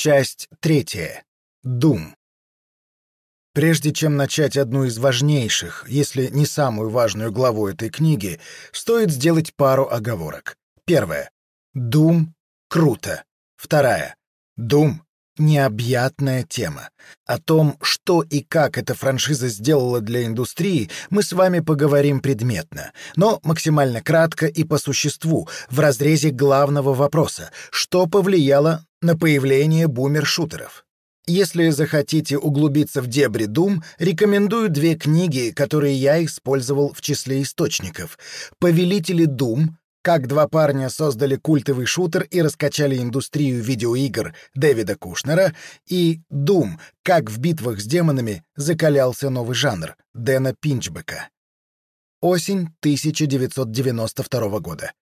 Часть третья. Doom. Прежде чем начать одну из важнейших, если не самую важную главу этой книги, стоит сделать пару оговорок. Первая. Doom — круто. Вторая. Doom — необъятная тема. О том, что и как эта франшиза сделала для индустрии, мы с вами поговорим предметно, но максимально кратко и по существу, в разрезе главного вопроса, что повлияло на появление бумер-шутеров. Если захотите углубиться в дебри Doom, рекомендую две книги, которые я использовал в числе источников. «Повелители Doom», как два парня создали культовый шутер и раскачали индустрию видеоигр Дэвида Кушнера, и Doom, как в битвах с демонами закалялся новый жанр Дэна Пинчбека. Осень 1992 года.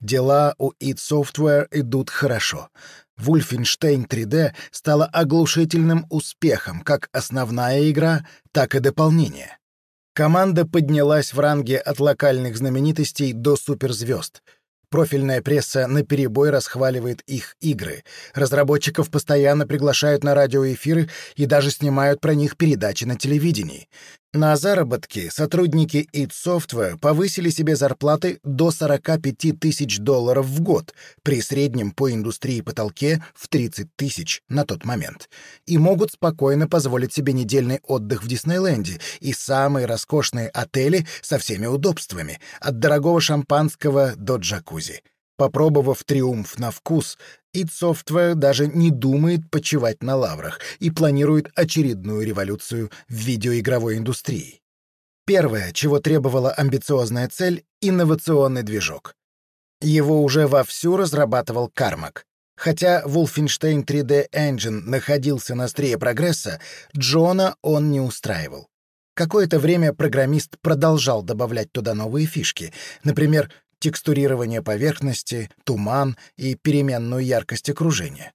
Дела у id Software идут хорошо. Wolfenstein 3D стала оглушительным успехом как основная игра, так и дополнение. Команда поднялась в ранге от локальных знаменитостей до суперзвезд. Профильная пресса наперебой расхваливает их игры. Разработчиков постоянно приглашают на радиоэфиры и даже снимают про них передачи на телевидении. На заработки сотрудники id Software повысили себе зарплаты до 45 тысяч долларов в год, при среднем по индустрии потолке в 30 тысяч на тот момент, и могут спокойно позволить себе недельный отдых в Диснейленде и самые роскошные отели со всеми удобствами, от дорогого шампанского до джакузи. Попробовав триумф на вкус, id Software даже не думает почивать на лаврах и планирует очередную революцию в видеоигровой индустрии. Первое, чего требовала амбициозная цель — инновационный движок. Его уже вовсю разрабатывал Кармак. Хотя Wolfenstein 3D Engine находился на острие прогресса, Джона он не устраивал. Какое-то время программист продолжал добавлять туда новые фишки, например, текстурирование поверхности, туман и переменную яркость окружения.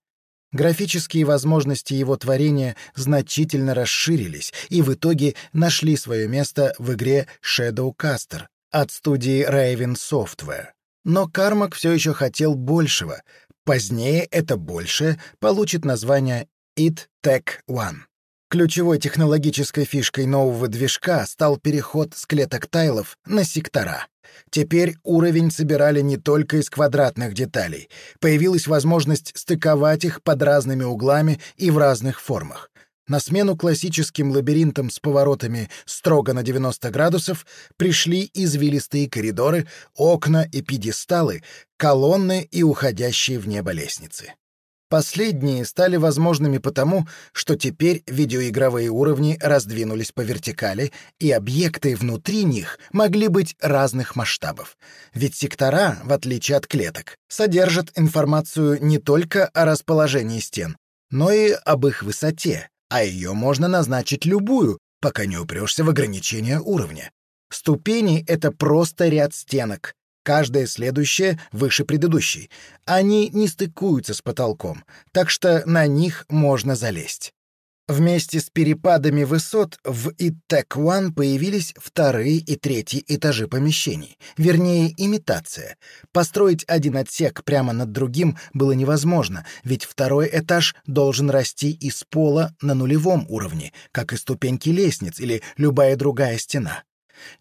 Графические возможности его творения значительно расширились и в итоге нашли свое место в игре Shadowcaster от студии Raven Software. Но Кармак все еще хотел большего. Позднее это большее получит название It Tech One. Ключевой технологической фишкой нового движка стал переход с клеток тайлов на сектора. Теперь уровень собирали не только из квадратных деталей. Появилась возможность стыковать их под разными углами и в разных формах. На смену классическим лабиринтам с поворотами строго на 90 градусов пришли извилистые коридоры, окна и пьедесталы, колонны и уходящие в небо лестницы. Последние стали возможными потому, что теперь видеоигровые уровни раздвинулись по вертикали, и объекты внутри них могли быть разных масштабов. Ведь сектора, в отличие от клеток, содержат информацию не только о расположении стен, но и об их высоте, а ее можно назначить любую, пока не упрешься в ограничение уровня. Ступени — это просто ряд стенок, каждая следующая выше предыдущей. Они не стыкуются с потолком, так что на них можно залезть. Вместе с перепадами высот в ИТЭК One появились вторые и третьи этажи помещений, вернее, имитация. Построить один отсек прямо над другим было невозможно, ведь второй этаж должен расти из пола на нулевом уровне, как и ступеньки лестниц или любая другая стена.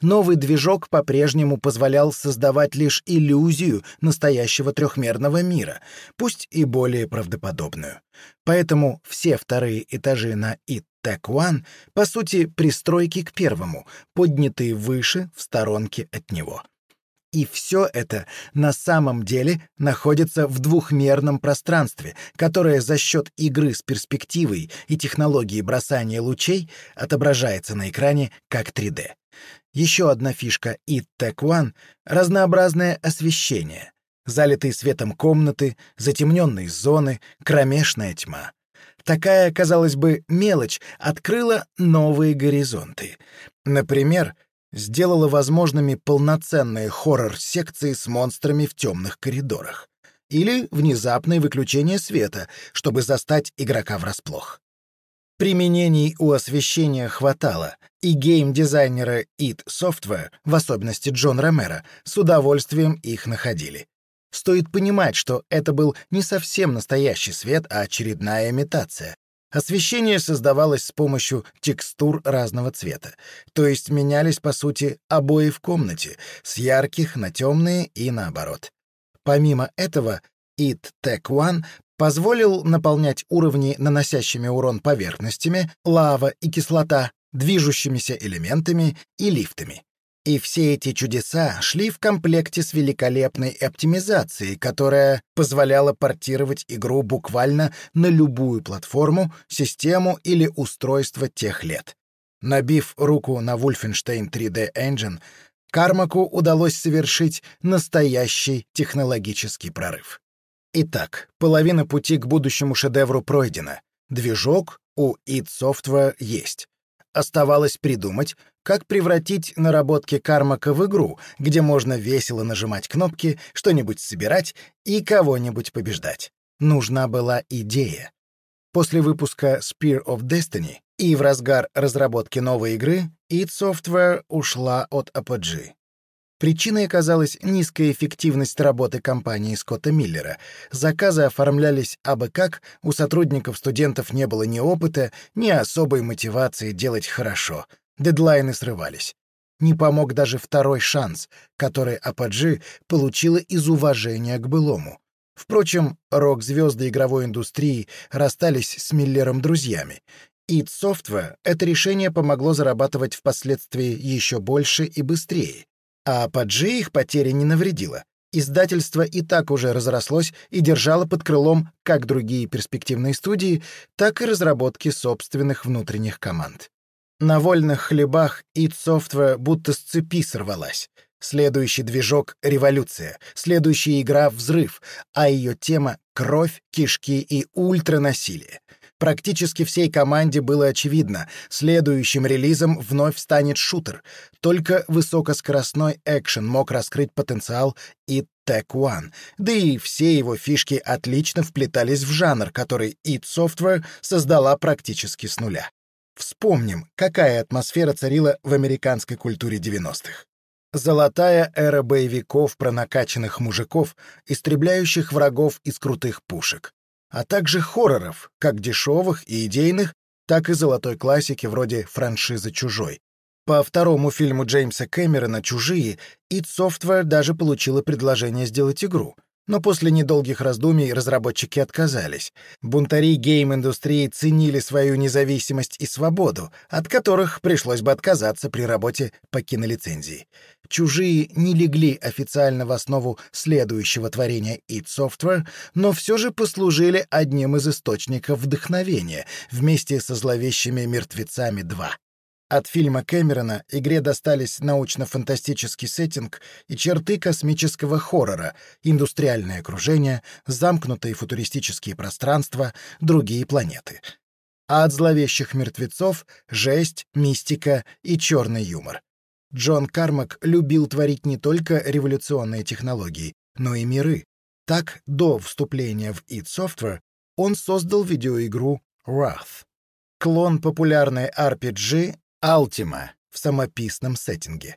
Новый движок по-прежнему позволял создавать лишь иллюзию настоящего трехмерного мира, пусть и более правдоподобную. Поэтому все вторые этажи на It Tech One, по сути, пристройки к первому, поднятые выше в сторонке от него. И все это на самом деле находится в двухмерном пространстве, которое за счет игры с перспективой и технологии бросания лучей отображается на экране как 3D. Еще одна фишка и Tech One — разнообразное освещение. Залитые светом комнаты, затемненные зоны, кромешная тьма. Такая, казалось бы, мелочь открыла новые горизонты. Например, сделала возможными полноценные хоррор-секции с монстрами в темных коридорах. Или внезапное выключение света, чтобы застать игрока врасплох. Применений у освещения хватало, и гейм-дизайнеры id Software, в особенности Джон Ромеро, с удовольствием их находили. Стоит понимать, что это был не совсем настоящий свет, а очередная имитация. Освещение создавалось с помощью текстур разного цвета, то есть менялись, по сути, обои в комнате, с ярких на темные и наоборот. Помимо этого, It Tech One позволил наполнять уровни наносящими урон поверхностями, лава и кислота, движущимися элементами и лифтами. И все эти чудеса шли в комплекте с великолепной оптимизацией, которая позволяла портировать игру буквально на любую платформу, систему или устройство тех лет. Набив руку на Wolfenstein 3D Engine, Кармаку удалось совершить настоящий технологический прорыв. Итак, половина пути к будущему шедевру пройдена. Движок у id Software есть. Оставалось придумать, как превратить наработки Кармака в игру, где можно весело нажимать кнопки, что-нибудь собирать и кого-нибудь побеждать. Нужна была идея. После выпуска Spear of Destiny и в разгар разработки новой игры id Software ушла от Apogee. Причиной оказалась низкая эффективность работы компании Скотта Миллера. Заказы оформлялись абы как, у сотрудников-студентов не было ни опыта, ни особой мотивации делать хорошо. Дедлайны срывались. Не помог даже второй шанс, который Ападжи получила из уважения к былому. Впрочем, рок-звезды игровой индустрии расстались с Миллером друзьями. id Software это решение помогло зарабатывать впоследствии еще больше и быстрее. А Паджи их потери не навредила. Издательство и так уже разрослось и держало под крылом как другие перспективные студии, так и разработки собственных внутренних команд. На вольных хлебах id Software будто с цепи сорвалась. Следующий движок — революция, следующая игра — взрыв, а ее тема — кровь, кишки и ультранасилие. Практически всей команде было очевидно, следующим релизом вновь станет шутер. Только высокоскоростной экшен мог раскрыть потенциал и Tech One, да и все его фишки отлично вплетались в жанр, который id Software создала практически с нуля. Вспомним, какая атмосфера царила в американской культуре 90-х. Золотая эра боевиков про накачанных мужиков, истребляющих врагов из крутых пушек а также хорроров, как дешевых и идейных, так и золотой классики вроде франшизы «Чужой». По второму фильму Джеймса Кэмерона «Чужие» id Software даже получила предложение сделать игру — но после недолгих раздумий разработчики отказались. Бунтари гейм-индустрии ценили свою независимость и свободу, от которых пришлось бы отказаться при работе по кинолицензии. «Чужие» не легли официально в основу следующего творения id Software, но все же послужили одним из источников вдохновения вместе со зловещими «Мертвецами 2». От фильма Кэмерона игре достались научно-фантастический сеттинг и черты космического хоррора, индустриальное окружение, замкнутые футуристические пространства, другие планеты. А от зловещих мертвецов — жесть, мистика и черный юмор. Джон Кармак любил творить не только революционные технологии, но и миры. Так, до вступления в id Software он создал видеоигру Wrath. Клон популярной RPG Алтима в самописном сеттинге.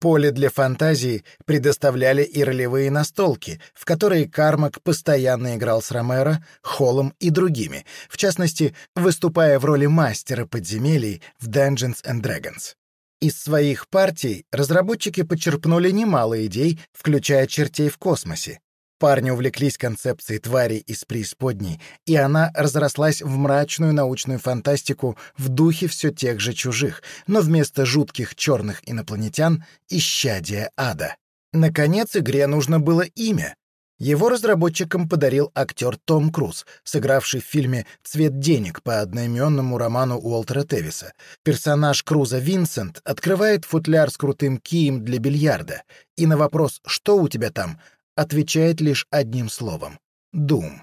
Поле для фантазии предоставляли и ролевые настолки, в которые Кармак постоянно играл с Ромеро, Холлом и другими, в частности, выступая в роли мастера подземелий в Dungeons and Dragons. Из своих партий разработчики почерпнули немало идей, включая чертей в космосе, Парни увлеклись концепцией твари из преисподней, и она разрослась в мрачную научную фантастику в духе все тех же чужих, но вместо жутких черных инопланетян — исчадие ада. Наконец, игре нужно было имя. Его разработчикам подарил актер Том Круз, сыгравший в фильме «Цвет денег» по одноименному роману Уолтера Тевиса. Персонаж Круза Винсент открывает футляр с крутым кием для бильярда, и на вопрос «Что у тебя там?» Отвечает лишь одним словом — «дум».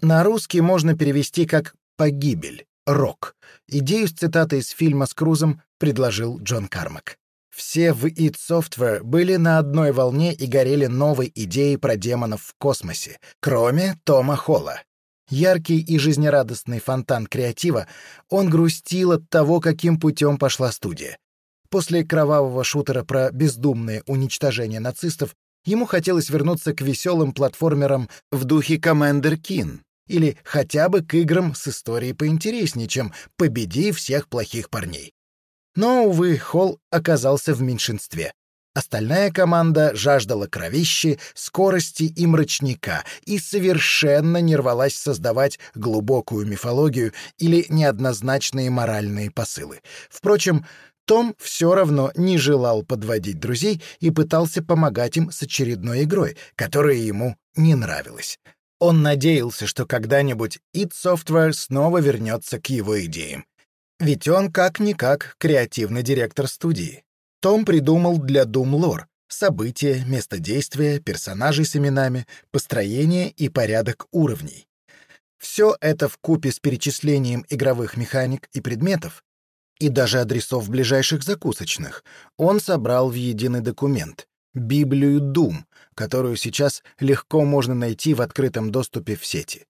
На русский можно перевести как «погибель», «рок». Идею с цитатой из фильма с Крузом предложил Джон Кармак. Все в id Software были на одной волне и горели новой идеей про демонов в космосе, кроме Тома Холла. Яркий и жизнерадостный фонтан креатива, он грустил от того, каким путем пошла студия. После кровавого шутера про бездумное уничтожение нацистов Ему хотелось вернуться к веселым платформерам в духе Commander Keen или хотя бы к играм с историей поинтереснее, чем «Победи всех плохих парней». Но, увы, Холл оказался в меньшинстве. Остальная команда жаждала кровищи, скорости и мрачника и совершенно не рвалась создавать глубокую мифологию или неоднозначные моральные посылы. Впрочем, том все равно не желал подводить друзей и пытался помогать им с очередной игрой, которая ему не нравилась. Он надеялся, что когда-нибудь id Software снова вернется к его идеям. Ведь он как-никак креативный директор студии. Том придумал для Doom Lore события, место действия, персонажей с именами, построение и порядок уровней. Все это в купе с перечислением игровых механик и предметов и даже адресов ближайших закусочных он собрал в единый документ — Библию Doom, которую сейчас легко можно найти в открытом доступе в сети.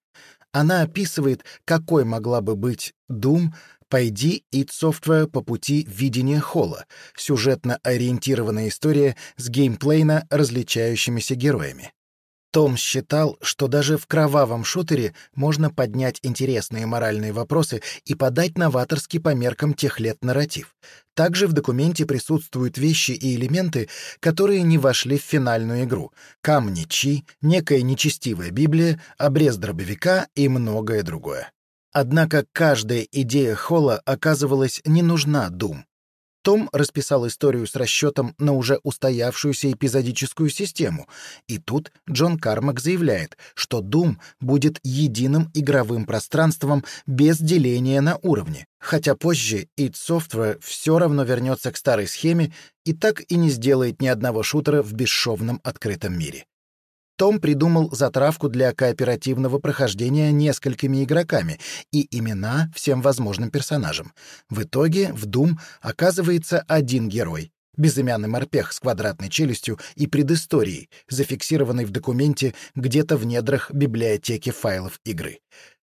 Она описывает, какой могла бы быть Doom Пойди id Software по пути видения холла, сюжетно ориентированная история с геймплейно различающимися героями. Том считал, что даже в кровавом шутере можно поднять интересные моральные вопросы и подать новаторский по меркам тех лет нарратив. Также в документе присутствуют вещи и элементы, которые не вошли в финальную игру. Камни Чи, некая нечестивая Библия, обрез дробовика и многое другое. Однако каждая идея Холла оказывалась не нужна Дум. Том расписал историю с расчетом на уже устоявшуюся эпизодическую систему, и тут Джон Кармак заявляет, что Doom будет единым игровым пространством без деления на уровни, хотя позже id Software все равно вернется к старой схеме и так и не сделает ни одного шутера в бесшовном открытом мире. Том придумал затравку для кооперативного прохождения несколькими игроками и имена всем возможным персонажам. В итоге в Doom оказывается один герой — безымянный морпех с квадратной челюстью и предысторией, зафиксированной в документе где-то в недрах библиотеки файлов игры.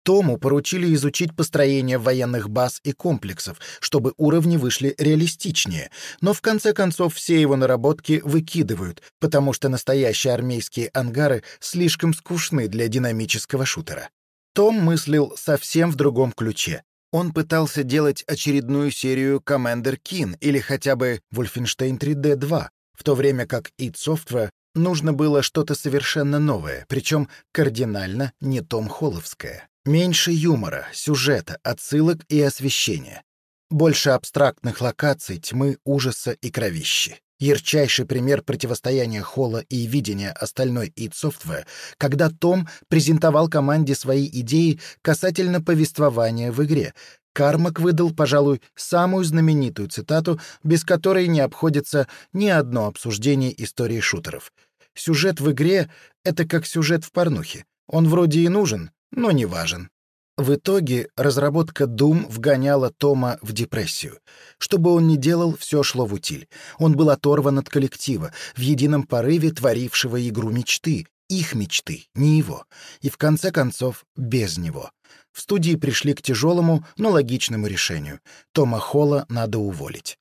Тому поручили изучить построение военных баз и комплексов, чтобы уровни вышли реалистичнее, но в конце концов все его наработки выкидывают, потому что настоящие армейские ангары слишком скучны для динамического шутера. Том мыслил совсем в другом ключе. Он пытался делать очередную серию Commander Keen или хотя бы Wolfenstein 3D 2, в то время как id Software нужно было что-то совершенно новое, причем кардинально не Том Холловское. Меньше юмора, сюжета, отсылок и освещения. Больше абстрактных локаций, тьмы, ужаса и кровищи. Ярчайший пример противостояния Холла и видения остальной id Software, когда Том презентовал команде свои идеи касательно повествования в игре. Кармак выдал, пожалуй, самую знаменитую цитату, без которой не обходится ни одно обсуждение истории шутеров. «Сюжет в игре — это как сюжет в порнухе. Он вроде и нужен, но не важен. В итоге разработка Doom вгоняла Тома в депрессию. Что бы он ни делал, все шло в утиль. Он был оторван от коллектива, в едином порыве творившего игру мечты, их мечты, не его. И в конце концов, без него. В студии пришли к тяжелому, но логичному решению. Тома Холла надо уволить.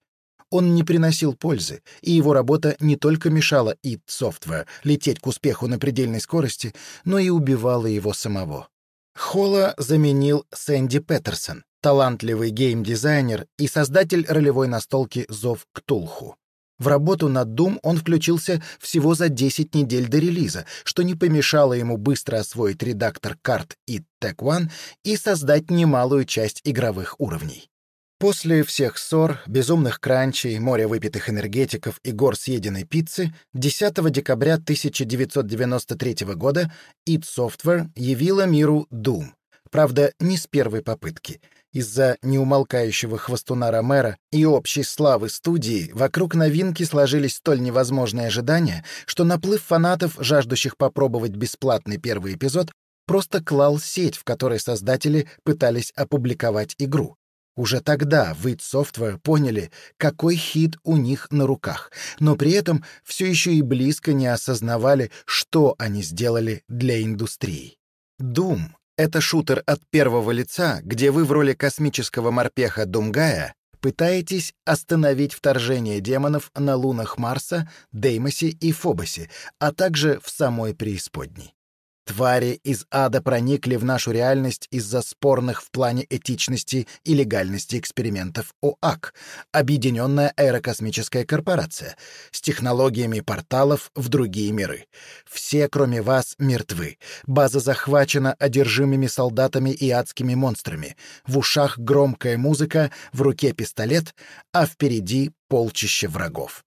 Он не приносил пользы, и его работа не только мешала id Software лететь к успеху на предельной скорости, но и убивала его самого. Холла заменил Сэнди Петерсон, талантливый гейм-дизайнер и создатель ролевой настолки «Зов Ктулху». В работу над Doom он включился всего за 10 недель до релиза, что не помешало ему быстро освоить редактор карт и Tech и создать немалую часть игровых уровней. После всех ссор, безумных кранчей, моря выпитых энергетиков и гор съеденной пиццы 10 декабря 1993 года id Software явила миру Doom. Правда, не с первой попытки. Из-за неумолкающего хвостуна Ромера и общей славы студии вокруг новинки сложились столь невозможные ожидания, что наплыв фанатов, жаждущих попробовать бесплатный первый эпизод, просто клал сеть, в которой создатели пытались опубликовать игру. Уже тогда в id Software поняли, какой хит у них на руках, но при этом все еще и близко не осознавали, что они сделали для индустрии. Doom — это шутер от первого лица, где вы в роли космического морпеха Думгая пытаетесь остановить вторжение демонов на лунах Марса, Деймосе и Фобосе, а также в самой преисподней. Твари из ада проникли в нашу реальность из-за спорных в плане этичности и легальности экспериментов ОАК, Объединенная аэрокосмическая корпорация, с технологиями порталов в другие миры. Все, кроме вас, мертвы. База захвачена одержимыми солдатами и адскими монстрами. В ушах громкая музыка, в руке пистолет, а впереди полчище врагов.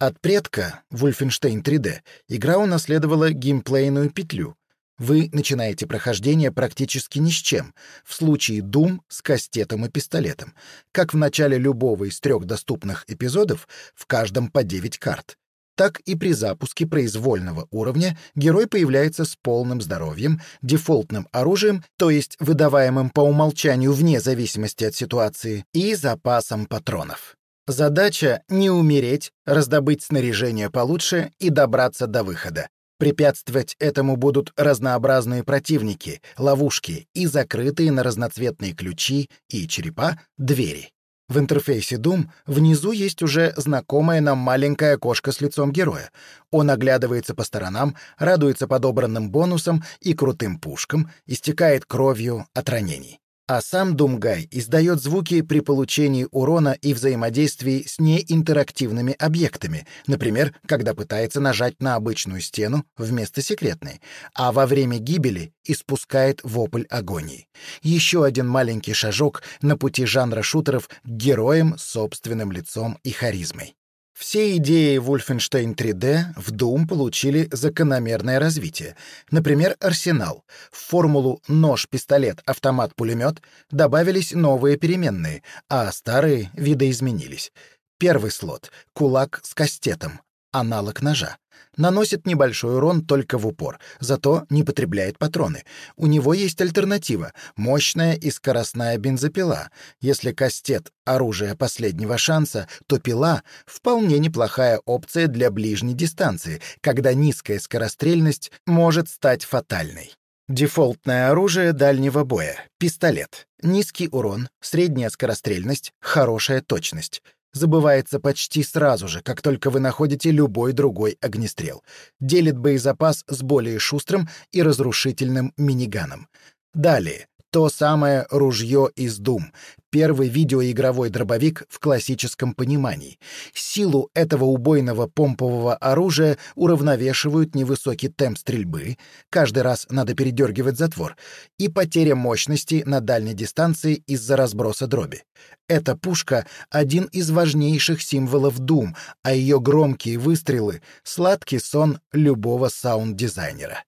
От предка, Wolfenstein 3D, игра унаследовала геймплейную петлю. Вы начинаете прохождение практически ни с чем, в случае Doom с кастетом и пистолетом. Как в начале любого из трех доступных эпизодов, в каждом по 9 карт. Так и при запуске произвольного уровня герой появляется с полным здоровьем, дефолтным оружием, то есть выдаваемым по умолчанию вне зависимости от ситуации, и запасом патронов. Задача — не умереть, раздобыть снаряжение получше и добраться до выхода. Препятствовать этому будут разнообразные противники, ловушки и закрытые на разноцветные ключи и черепа двери. В интерфейсе Doom внизу есть уже знакомое нам маленькое окошко с лицом героя. Он оглядывается по сторонам, радуется подобранным бонусам и крутым пушкам, истекает кровью от ранений а сам Думгай издает звуки при получении урона и взаимодействии с неинтерактивными объектами, например, когда пытается нажать на обычную стену вместо секретной, а во время гибели испускает вопль агонии. Еще один маленький шажок на пути жанра шутеров к героям собственным лицом и харизмой. Все идеи Wolfenstein 3D в Doom получили закономерное развитие. Например, арсенал. В формулу нож, пистолет, автомат, пулемет добавились новые переменные, а старые видоизменились. Первый слот — кулак с кастетом, аналог ножа. Наносит небольшой урон только в упор, зато не потребляет патроны. У него есть альтернатива — мощная и скоростная бензопила. Если кастет — оружие последнего шанса, то пила — вполне неплохая опция для ближней дистанции, когда низкая скорострельность может стать фатальной. Дефолтное оружие дальнего боя — пистолет. Низкий урон, средняя скорострельность, хорошая точность — забывается почти сразу же, как только вы находите любой другой огнестрел. Делит боезапас с более шустрым и разрушительным миниганом. Далее. То самое ружье из Doom. Первый видеоигровой дробовик в классическом понимании. Силу этого убойного помпового оружия уравновешивают невысокий темп стрельбы, каждый раз надо передергивать затвор, и потеря мощности на дальней дистанции из-за разброса дроби. Эта пушка — один из важнейших символов Doom, а ее громкие выстрелы — сладкий сон любого саунд-дизайнера.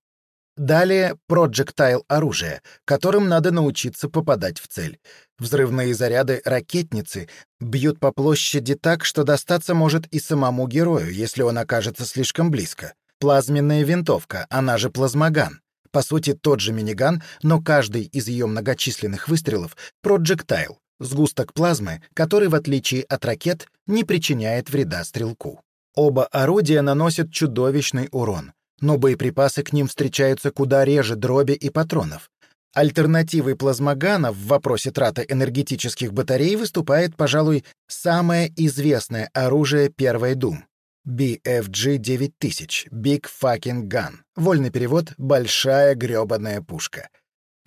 Далее проджектайл оружие, которым надо научиться попадать в цель. Взрывные заряды ракетницы бьют по площади так, что достаться может и самому герою, если он окажется слишком близко. Плазменная винтовка, она же плазмоган. По сути, тот же миниган, но каждый из ее многочисленных выстрелов — проджектайл, сгусток плазмы, который, в отличие от ракет, не причиняет вреда стрелку. Оба орудия наносят чудовищный урон но боеприпасы к ним встречаются куда реже дроби и патронов. Альтернативой плазмогана в вопросе траты энергетических батарей выступает, пожалуй, самое известное оружие первой Дум — BFG-9000 — Big Fucking Gun. Вольный перевод — «большая грёбаная пушка».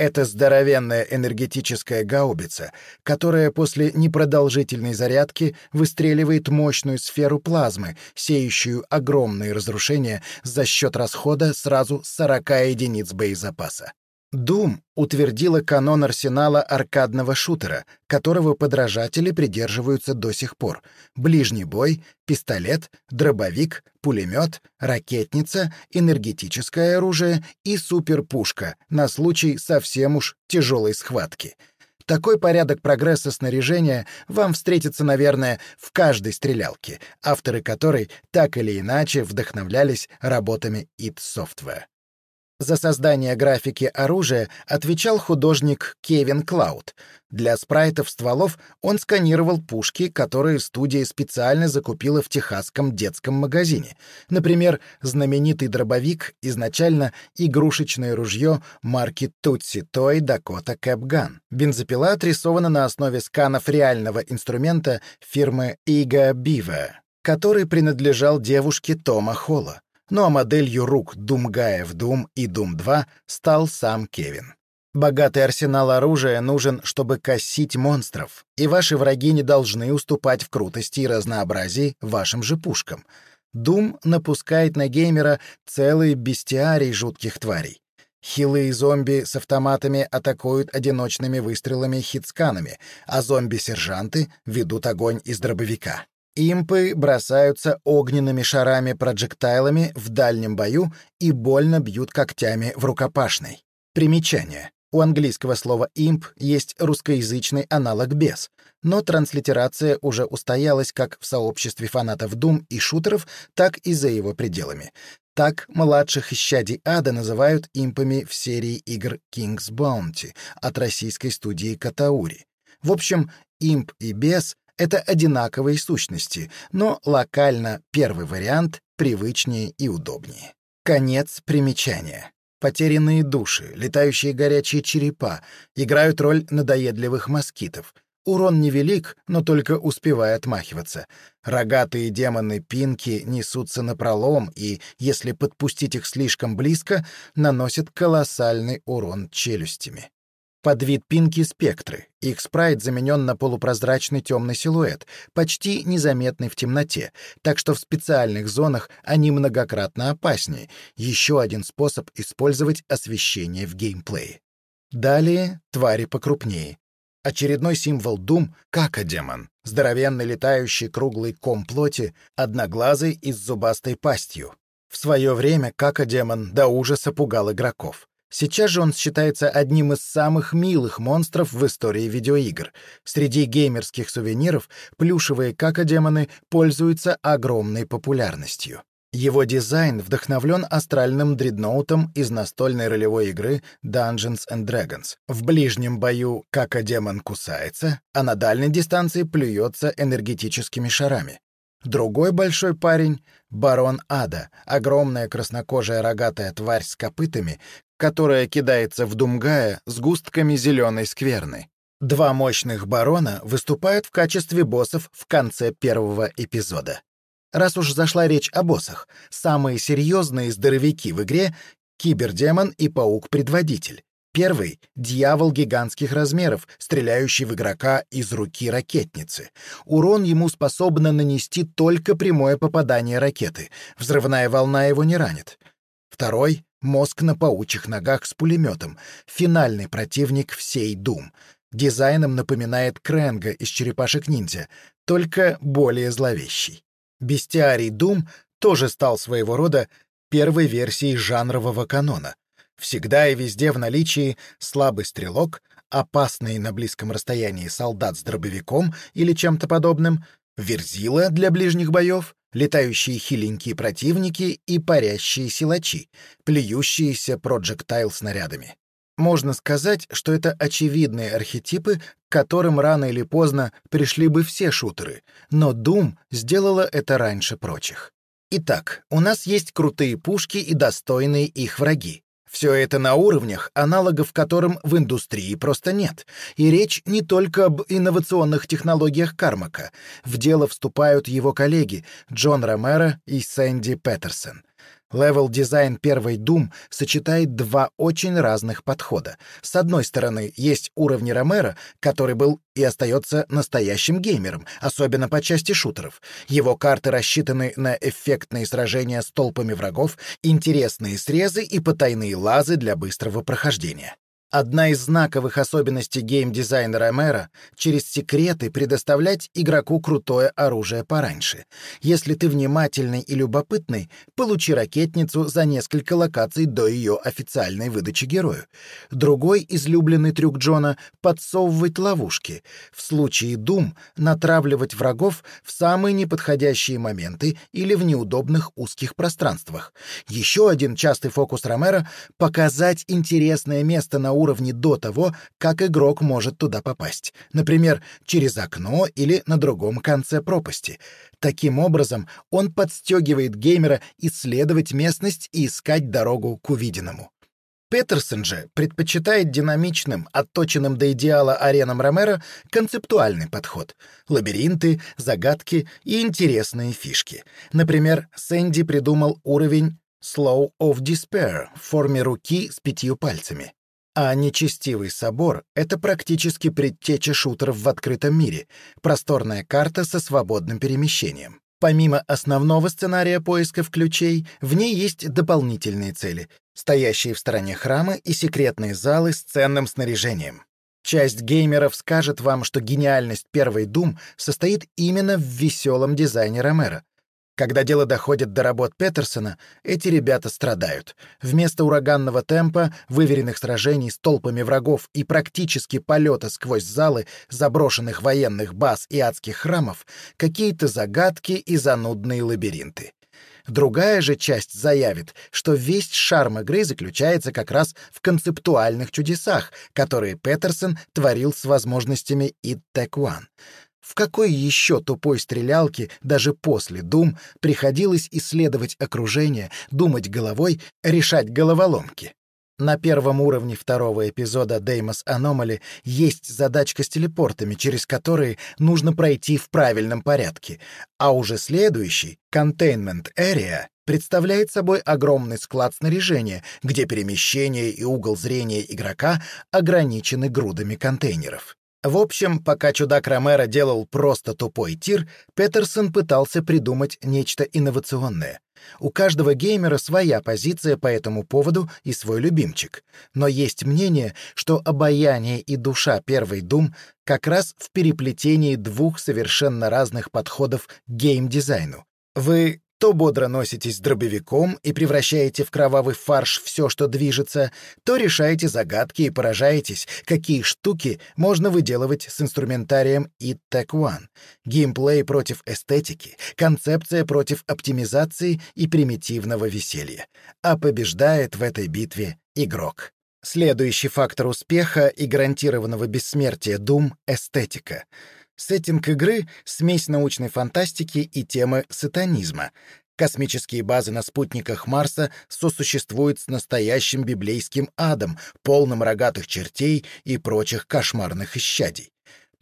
Это здоровенная энергетическая гаубица, которая после непродолжительной зарядки выстреливает мощную сферу плазмы, сеющую огромные разрушения за счет расхода сразу 40 единиц боезапаса. Doom утвердила канон арсенала аркадного шутера, которого подражатели придерживаются до сих пор. Ближний бой, пистолет, дробовик, пулемет, ракетница, энергетическое оружие и суперпушка на случай совсем уж тяжелой схватки. Такой порядок прогресса снаряжения вам встретится, наверное, в каждой стрелялке, авторы которой так или иначе вдохновлялись работами id Software. За создание графики оружия отвечал художник Кевин Клауд. Для спрайтов стволов он сканировал пушки, которые студия специально закупила в техасском детском магазине. Например, знаменитый дробовик, изначально игрушечное ружье марки Toy Dakota Cap Gun. Бензопила отрисована на основе сканов реального инструмента фирмы Iga Biva, который принадлежал девушке Тома Холла ну а моделью рук Думгая в Дум и Дум-2 стал сам Кевин. Богатый арсенал оружия нужен, чтобы косить монстров, и ваши враги не должны уступать в крутости и разнообразии вашим же пушкам. Дум напускает на геймера целый бестиарий жутких тварей. Хилые зомби с автоматами атакуют одиночными выстрелами хитсканами, а зомби-сержанты ведут огонь из дробовика. Импы бросаются огненными шарами-проджектайлами в дальнем бою и больно бьют когтями в рукопашной. Примечание. У английского слова «имп» есть русскоязычный аналог «бес», но транслитерация уже устоялась как в сообществе фанатов Doom и шутеров, так и за его пределами. Так младших исчадий ада называют импами в серии игр King's Bounty от российской студии Катаури. В общем, имп и бес это одинаковые сущности, но локально первый вариант привычнее и удобнее. Конец примечания. Потерянные души, летающие горячие черепа играют роль надоедливых москитов. Урон невелик, но только успевая отмахиваться. Рогатые демоны Пинки несутся на пролом и, если подпустить их слишком близко, наносят колоссальный урон челюстями. Под вид пинки спектры. Их спрайт заменен на полупрозрачный темный силуэт, почти незаметный в темноте, так что в специальных зонах они многократно опаснее. Еще один способ использовать освещение в геймплее. Далее твари покрупнее. Очередной символ Doom — какодемон, здоровенный летающий круглый ком плоти, одноглазый и с зубастой пастью. В свое время какодемон до ужаса пугал игроков. Сейчас же он считается одним из самых милых монстров в истории видеоигр. Среди геймерских сувениров плюшевые какодемоны пользуются огромной популярностью. Его дизайн вдохновлен астральным дредноутом из настольной ролевой игры Dungeons and Dragons. В ближнем бою какодемон кусается, а на дальней дистанции плюется энергетическими шарами. Другой большой парень — барон Ада, огромная краснокожая рогатая тварь с копытами, которая кидается в Думгая с густками зеленой скверны. Два мощных барона выступают в качестве боссов в конце первого эпизода. Раз уж зашла речь о боссах, самые серьезные здоровяки в игре — Кибердемон и Паук-предводитель. Первый — дьявол гигантских размеров, стреляющий в игрока из руки ракетницы. Урон ему способно нанести только прямое попадание ракеты. Взрывная волна его не ранит. Второй Мозг на паучьих ногах с пулеметом. Финальный противник всей Дум. Дизайном напоминает Крэнга из «Черепашек-ниндзя», только более зловещий. Бестиарий Дум тоже стал своего рода первой версией жанрового канона. Всегда и везде в наличии слабый стрелок, опасный на близком расстоянии солдат с дробовиком или чем-то подобным, верзила для ближних боев, летающие хиленькие противники и парящие силачи, плюющиеся проджектайл снарядами. Можно сказать, что это очевидные архетипы, к которым рано или поздно пришли бы все шутеры, но Doom сделала это раньше прочих. Итак, у нас есть крутые пушки и достойные их враги. Все это на уровнях, аналогов которым в индустрии просто нет. И речь не только об инновационных технологиях Кармака. В дело вступают его коллеги Джон Ромеро и Сэнди Петерсон — Левел-дизайн первой Doom сочетает два очень разных подхода. С одной стороны, есть уровни Ромера, который был и остается настоящим геймером, особенно по части шутеров. Его карты рассчитаны на эффектные сражения с толпами врагов, интересные срезы и потайные лазы для быстрого прохождения. Одна из знаковых особенностей геймдизайна Ромеро — через секреты предоставлять игроку крутое оружие пораньше. Если ты внимательный и любопытный, получи ракетницу за несколько локаций до ее официальной выдачи герою. Другой излюбленный трюк Джона — подсовывать ловушки. В случае Дум — натравливать врагов в самые неподходящие моменты или в неудобных узких пространствах. Еще один частый фокус Ромеро — показать интересное место на уровне до того, как игрок может туда попасть. Например, через окно или на другом конце пропасти. Таким образом, он подстегивает геймера исследовать местность и искать дорогу к увиденному. Петерсон же предпочитает динамичным, отточенным до идеала аренам Ромеро концептуальный подход — лабиринты, загадки и интересные фишки. Например, Сэнди придумал уровень Slow of Despair в форме руки с пятью пальцами. А нечестивый собор — это практически предтеча шутеров в открытом мире, просторная карта со свободным перемещением. Помимо основного сценария поисков ключей, в ней есть дополнительные цели, стоящие в стороне храма и секретные залы с ценным снаряжением. Часть геймеров скажет вам, что гениальность первой Doom состоит именно в веселом дизайне Ромеро, когда дело доходит до работ Петерсона, эти ребята страдают. Вместо ураганного темпа, выверенных сражений с толпами врагов и практически полета сквозь залы заброшенных военных баз и адских храмов, какие-то загадки и занудные лабиринты. Другая же часть заявит, что весь шарм игры заключается как раз в концептуальных чудесах, которые Петерсон творил с возможностями id Tech. В какой еще тупой стрелялке даже после Дум приходилось исследовать окружение, думать головой, решать головоломки? На первом уровне второго эпизода Деймос Аномали есть задачка с телепортами, через которые нужно пройти в правильном порядке, а уже следующий, Containment Area, представляет собой огромный склад снаряжения, где перемещение и угол зрения игрока ограничены грудами контейнеров. В общем, пока чудак Ромеро делал просто тупой тир, Петерсон пытался придумать нечто инновационное. У каждого геймера своя позиция по этому поводу и свой любимчик. Но есть мнение, что обаяние и душа первой Дум как раз в переплетении двух совершенно разных подходов к геймдизайну. Вы то бодро носитесь дробовиком и превращаете в кровавый фарш все, что движется, то решаете загадки и поражаетесь, какие штуки можно выделывать с инструментарием и Tech One. Геймплей против эстетики, концепция против оптимизации и примитивного веселья. А побеждает в этой битве игрок. Следующий фактор успеха и гарантированного бессмертия Doom — эстетика — Сеттинг игры — смесь научной фантастики и темы сатанизма. Космические базы на спутниках Марса сосуществуют с настоящим библейским адом, полным рогатых чертей и прочих кошмарных исчадий.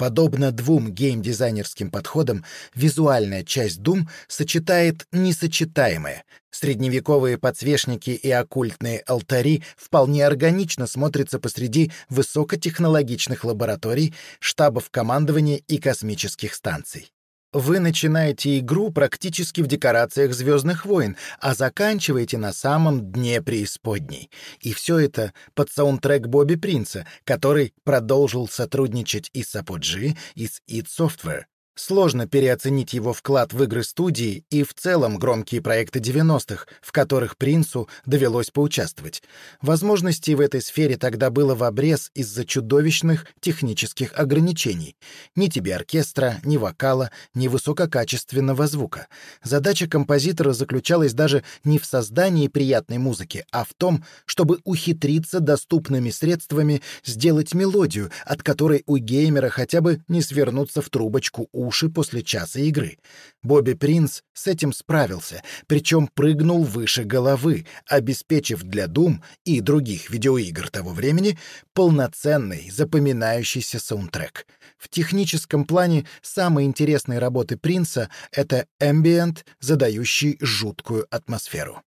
Подобно двум геймдизайнерским подходам, визуальная часть Doom сочетает несочетаемое. Средневековые подсвечники и оккультные алтари вполне органично смотрятся посреди высокотехнологичных лабораторий, штабов командования и космических станций. Вы начинаете игру практически в декорациях «Звездных войн», а заканчиваете на самом дне преисподней. И все это под саундтрек Бобби Принца, который продолжил сотрудничать и с Apogee, и с id Software. Сложно переоценить его вклад в игры студии и в целом громкие проекты 90-х, в которых Принцу довелось поучаствовать. Возможностей в этой сфере тогда было в обрез из-за чудовищных технических ограничений. Ни тебе оркестра, ни вокала, ни высококачественного звука. Задача композитора заключалась даже не в создании приятной музыки, а в том, чтобы ухитриться доступными средствами сделать мелодию, от которой у геймера хотя бы не свернуться в трубочку уши после часа игры. Бобби Принц с этим справился, причем прыгнул выше головы, обеспечив для Doom и других видеоигр того времени полноценный, запоминающийся саундтрек. В техническом плане самые интересные работы Принца — это ambient, задающий жуткую атмосферу.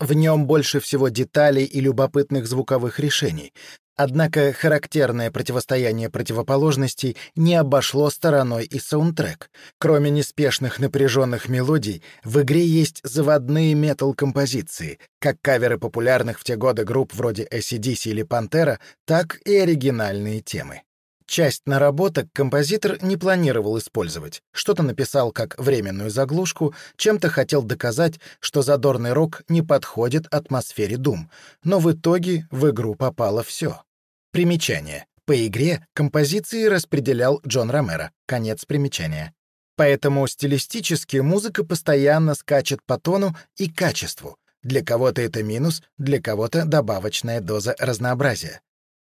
В нем больше всего деталей и любопытных звуковых решений. Однако характерное противостояние противоположностей не обошло стороной и саундтрек. Кроме неспешных напряженных мелодий, в игре есть заводные метал-композиции, как каверы популярных в те годы групп вроде ACDC или Пантера, так и оригинальные темы. Часть наработок композитор не планировал использовать. Что-то написал как временную заглушку, чем-то хотел доказать, что задорный рок не подходит атмосфере Doom. Но в итоге в игру попало все. Примечание. По игре композиции распределял Джон Ромеро. Конец примечания. Поэтому стилистически музыка постоянно скачет по тону и качеству. Для кого-то это минус, для кого-то добавочная доза разнообразия.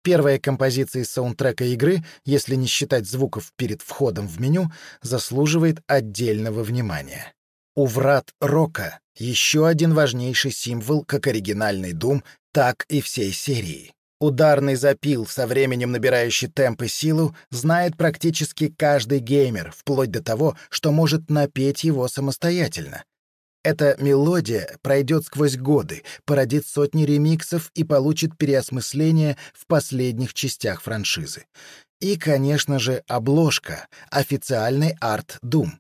Первая композиция из саундтрека игры, если не считать звуков перед входом в меню, заслуживает отдельного внимания. У рока еще один важнейший символ как оригинальный Doom, так и всей серии. Ударный запил, со временем набирающий темп и силу, знает практически каждый геймер, вплоть до того, что может напеть его самостоятельно. Эта мелодия пройдет сквозь годы, породит сотни ремиксов и получит переосмысление в последних частях франшизы. И, конечно же, обложка, официальный арт Doom.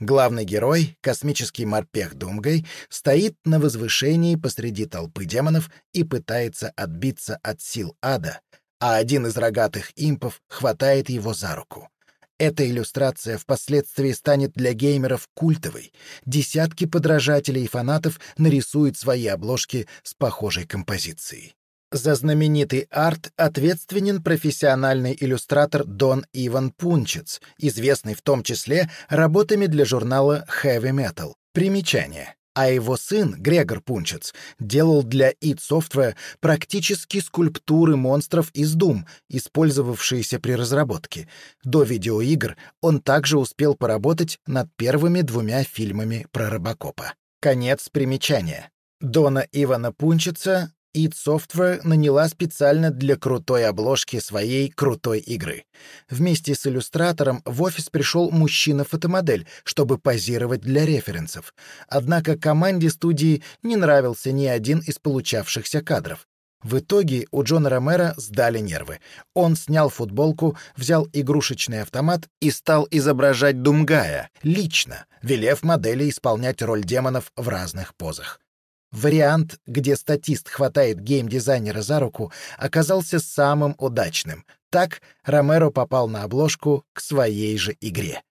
Главный герой, космический морпех Думгай, стоит на возвышении посреди толпы демонов и пытается отбиться от сил ада, а один из рогатых импов хватает его за руку. Эта иллюстрация впоследствии станет для геймеров культовой. Десятки подражателей и фанатов нарисуют свои обложки с похожей композицией. За знаменитый арт ответственен профессиональный иллюстратор Дон Иван Пунчец, известный в том числе работами для журнала Heavy Metal. Примечание. А его сын, Грегор Пунчец, делал для id Software практически скульптуры монстров из Doom, использовавшиеся при разработке. До видеоигр он также успел поработать над первыми двумя фильмами про Робокопа. Конец примечания. Дона Ивана Пунчица id Software наняла специально для крутой обложки своей крутой игры. Вместе с иллюстратором в офис пришел мужчина-фотомодель, чтобы позировать для референсов. Однако команде студии не нравился ни один из получавшихся кадров. В итоге у Джона Ромеро сдали нервы. Он снял футболку, взял игрушечный автомат и стал изображать Думгая, лично, велев модели исполнять роль демонов в разных позах. Вариант, где статист хватает геймдизайнера за руку, оказался самым удачным. Так Ромеро попал на обложку к своей же игре.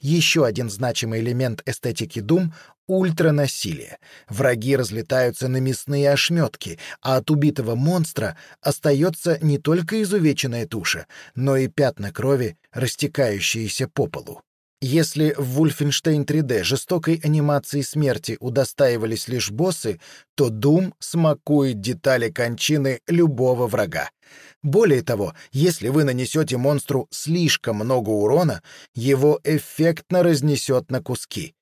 Еще один значимый элемент эстетики Doom — ультранасилие. Враги разлетаются на мясные ошметки, а от убитого монстра остается не только изувеченная туша, но и пятна крови, растекающиеся по полу. Если в Wolfenstein 3D жестокой анимации смерти удостаивались лишь боссы, то Doom смакует детали кончины любого врага. Более того, если вы нанесете монстру слишком много урона, его эффектно разнесет на куски.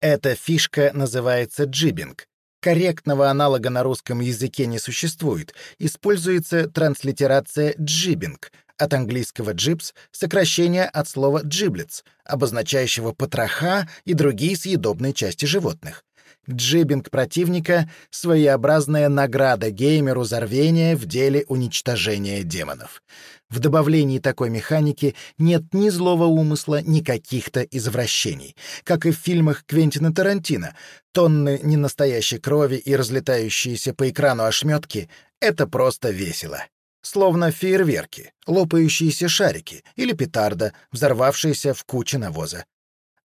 Эта фишка называется джибинг. Корректного аналога на русском языке не существует. Используется транслитерация джибинг, от английского «джипс» — сокращение от слова «джиблетс», обозначающего потроха и другие съедобные части животных. Джибинг противника — своеобразная награда геймеру за рвение в деле уничтожения демонов. В добавлении такой механики нет ни злого умысла, ни каких-то извращений. Как и в фильмах Квентина Тарантино, тонны ненастоящей крови и разлетающиеся по экрану ошметки — это просто весело. Словно фейерверки, лопающиеся шарики или петарда, взорвавшиеся в куче навоза.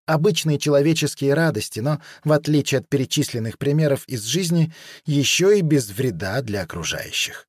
Обычные человеческие радости, но, в отличие от перечисленных примеров из жизни, еще и без вреда для окружающих.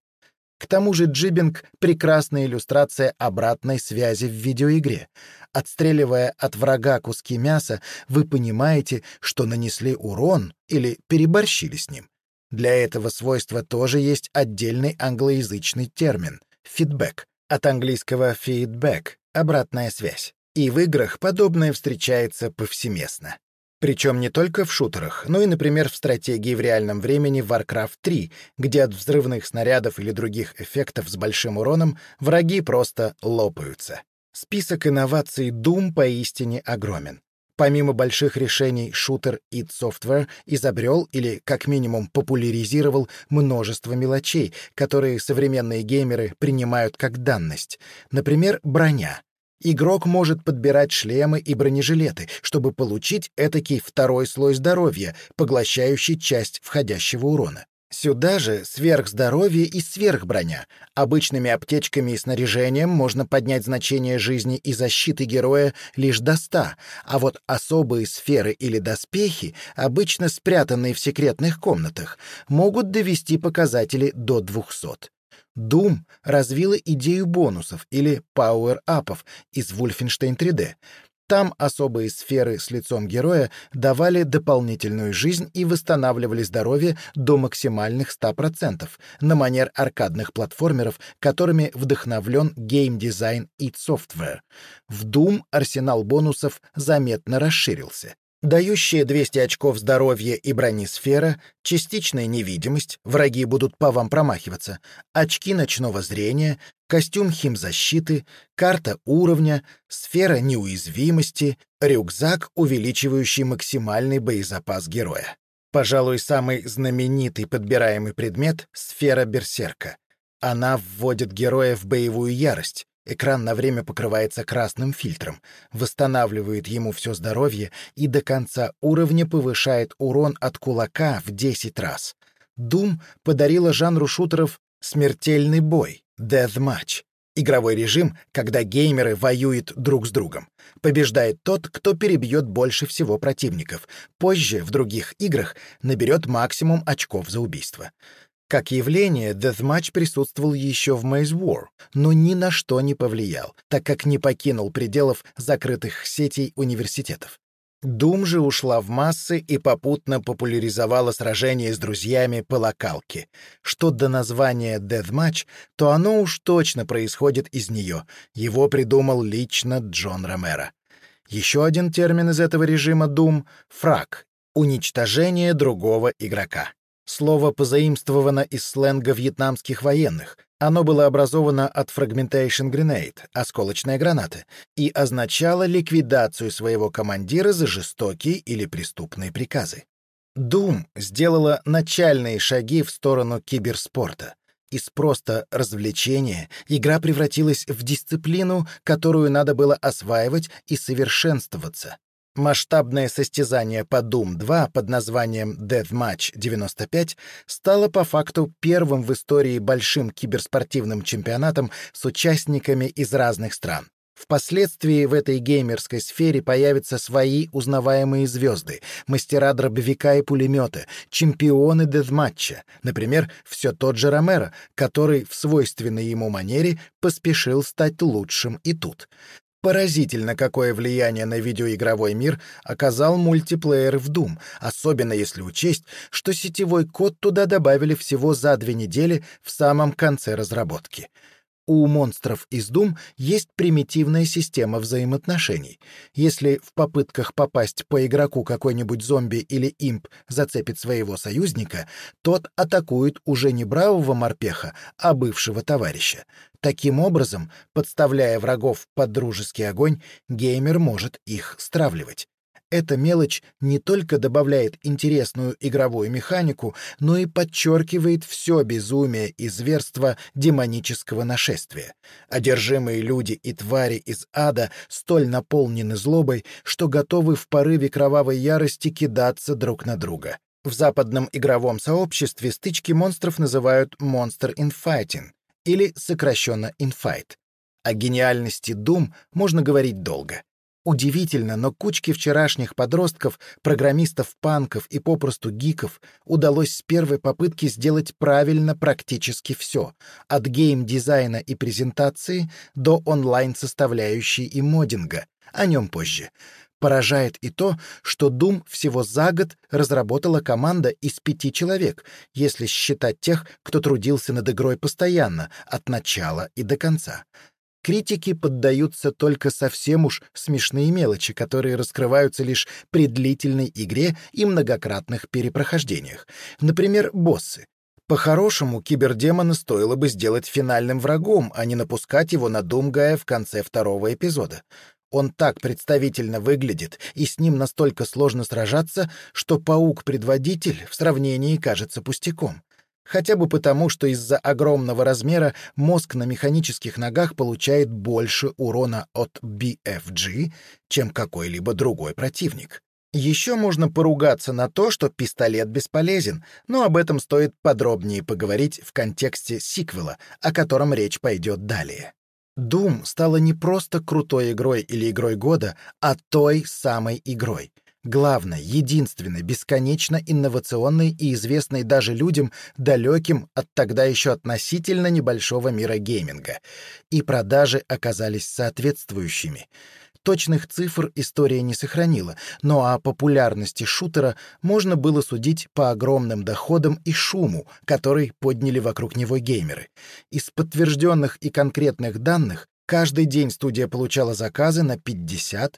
К тому же джибинг — прекрасная иллюстрация обратной связи в видеоигре. Отстреливая от врага куски мяса, вы понимаете, что нанесли урон или переборщили с ним. Для этого свойства тоже есть отдельный англоязычный термин — фидбэк, от английского feedback — обратная связь. И в играх подобное встречается повсеместно. Причем не только в шутерах, но и, например, в стратегии в реальном времени Warcraft 3, где от взрывных снарядов или других эффектов с большим уроном враги просто лопаются. Список инноваций Doom поистине огромен. Помимо больших решений, шутер id Software изобрел или, как минимум, популяризировал множество мелочей, которые современные геймеры принимают как данность. Например, броня. Игрок может подбирать шлемы и бронежилеты, чтобы получить этакий второй слой здоровья, поглощающий часть входящего урона. Сюда же сверхздоровье и сверхброня. Обычными аптечками и снаряжением можно поднять значение жизни и защиты героя лишь до 100, а вот особые сферы или доспехи, обычно спрятанные в секретных комнатах, могут довести показатели до 200. Doom развила идею бонусов или пауэр-апов из Wolfenstein 3D, там особые сферы с лицом героя давали дополнительную жизнь и восстанавливали здоровье до максимальных 100%, на манер аркадных платформеров, которыми вдохновлен геймдизайн id Software. В Doom арсенал бонусов заметно расширился дающая 200 очков здоровья и бронесфера, частичная невидимость, враги будут по вам промахиваться, очки ночного зрения, костюм химзащиты, карта уровня, сфера неуязвимости, рюкзак, увеличивающий максимальный боезапас героя. Пожалуй, самый знаменитый подбираемый предмет — сфера берсерка. Она вводит героя в боевую ярость, Экран на время покрывается красным фильтром, восстанавливает ему все здоровье и до конца уровня повышает урон от кулака в 10 раз. Doom подарила жанру шутеров смертельный бой, Deathmatch. Игровой режим, когда геймеры воюют друг с другом. Побеждает тот, кто перебьет больше всего противников. Позже, в других играх, наберет максимум очков за убийство. Как явление, Deathmatch присутствовал еще в Maze War, но ни на что не повлиял, так как не покинул пределов закрытых сетей университетов. Doom же ушла в массы и попутно популяризовала сражения с друзьями по локалке. Что до названия Deathmatch, то оно уж точно происходит из нее. Его придумал лично Джон Ромеро. Еще один термин из этого режима Doom — фраг — уничтожение другого игрока. Слово позаимствовано из сленга вьетнамских военных. Оно было образовано от fragmentation grenade, осколочная граната, и означало ликвидацию своего командира за жестокие или преступные приказы. Doom сделала начальные шаги в сторону киберспорта. Из просто развлечения игра превратилась в дисциплину, которую надо было осваивать и совершенствоваться. Масштабное состязание по Doom 2 под названием Deathmatch 95 стало по факту первым в истории большим киберспортивным чемпионатом с участниками из разных стран. Впоследствии в этой геймерской сфере появятся свои узнаваемые звезды, мастера дробовика и пулемета, чемпионы дедматча, например, все тот же Ромеро, который в свойственной ему манере поспешил стать лучшим и тут. Поразительно, какое влияние на видеоигровой мир оказал мультиплеер в Doom, особенно если учесть, что сетевой код туда добавили всего за две недели в самом конце разработки. У монстров из Doom есть примитивная система взаимоотношений. Если в попытках попасть по игроку какой-нибудь зомби или имп зацепит своего союзника, тот атакует уже не бравого морпеха, а бывшего товарища. Таким образом, подставляя врагов под дружеский огонь, геймер может их стравливать. Эта мелочь не только добавляет интересную игровую механику, но и подчеркивает все безумие и зверство демонического нашествия. Одержимые люди и твари из ада столь наполнены злобой, что готовы в порыве кровавой ярости кидаться друг на друга. В западном игровом сообществе стычки монстров называют «monster infighting» или сокращенно «infight». О гениальности Doom можно говорить долго. Удивительно, но кучке вчерашних подростков, программистов-панков и попросту гиков удалось с первой попытки сделать правильно практически все, от гейм-дизайна и презентации до онлайн-составляющей и моддинга. О нем позже. Поражает и то, что Doom всего за год разработала команда из пяти человек, если считать тех, кто трудился над игрой постоянно, от начала и до конца. Критики поддаются только совсем уж смешные мелочи, которые раскрываются лишь при длительной игре и многократных перепрохождениях. Например, боссы. По-хорошему, кибердемона стоило бы сделать финальным врагом, а не напускать его на Думгая в конце второго эпизода. Он так представительно выглядит, и с ним настолько сложно сражаться, что паук-предводитель в сравнении кажется пустяком. Хотя бы потому, что из-за огромного размера мозг на механических ногах получает больше урона от BFG, чем какой-либо другой противник. Еще можно поругаться на то, что пистолет бесполезен, но об этом стоит подробнее поговорить в контексте сиквела, о котором речь пойдет далее. Doom стала не просто крутой игрой или игрой года, а той самой игрой — главной, единственной, бесконечно инновационной и известной даже людям, далеким от тогда еще относительно небольшого мира гейминга. И продажи оказались соответствующими. Точных цифр история не сохранила, но о популярности шутера можно было судить по огромным доходам и шуму, который подняли вокруг него геймеры. Из подтвержденных и конкретных данных каждый день студия получала заказы на 50-100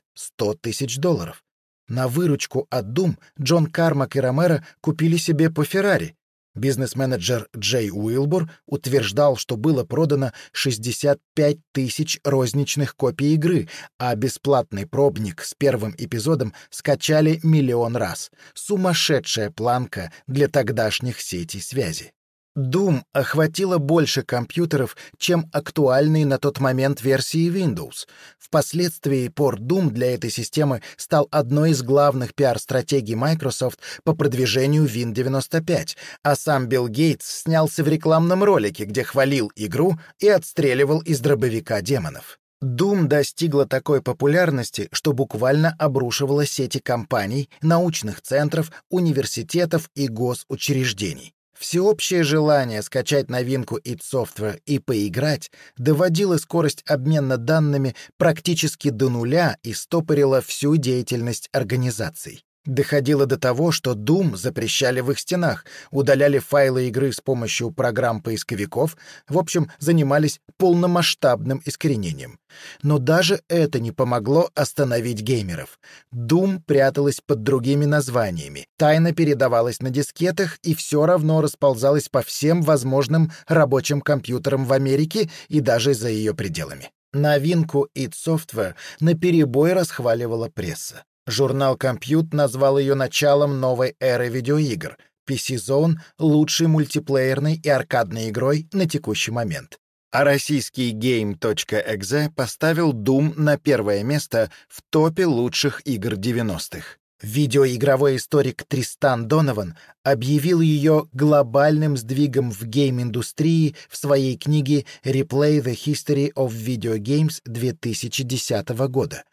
тысяч долларов. На выручку от Doom Джон Кармак и Ромеро купили себе по Феррари. Бизнес-менеджер Джей Уилбур утверждал, что было продано 65 тысяч розничных копий игры, а бесплатный пробник с первым эпизодом скачали миллион раз. Сумасшедшая планка для тогдашних сетей связи. Doom охватила больше компьютеров, чем актуальные на тот момент версии Windows. Впоследствии порт Doom для этой системы стал одной из главных пиар-стратегий Microsoft по продвижению Win95, а сам Билл Гейтс снялся в рекламном ролике, где хвалил игру и отстреливал из дробовика демонов. Doom достигла такой популярности, что буквально обрушивала сети компаний, научных центров, университетов и госучреждений. Всеобщее желание скачать новинку id Software и поиграть доводило скорость обмена данными практически до нуля и стопорило всю деятельность организаций. Доходило до того, что Doom запрещали в их стенах, удаляли файлы игры с помощью программ-поисковиков, в общем, занимались полномасштабным искоренением. Но даже это не помогло остановить геймеров. Doom пряталась под другими названиями, тайно передавалась на дискетах и все равно расползалась по всем возможным рабочим компьютерам в Америке и даже за ее пределами. Новинку id Software наперебой расхваливала пресса. Журнал «Компьют» назвал ее началом новой эры видеоигр. PC Zone — лучшей мультиплеерной и аркадной игрой на текущий момент. А российский Game.exe поставил Doom на первое место в топе лучших игр 90-х. Видеоигровой историк Тристан Донован объявил ее глобальным сдвигом в гейм-индустрии в своей книге «Replay the History of Video Games» 2010 года —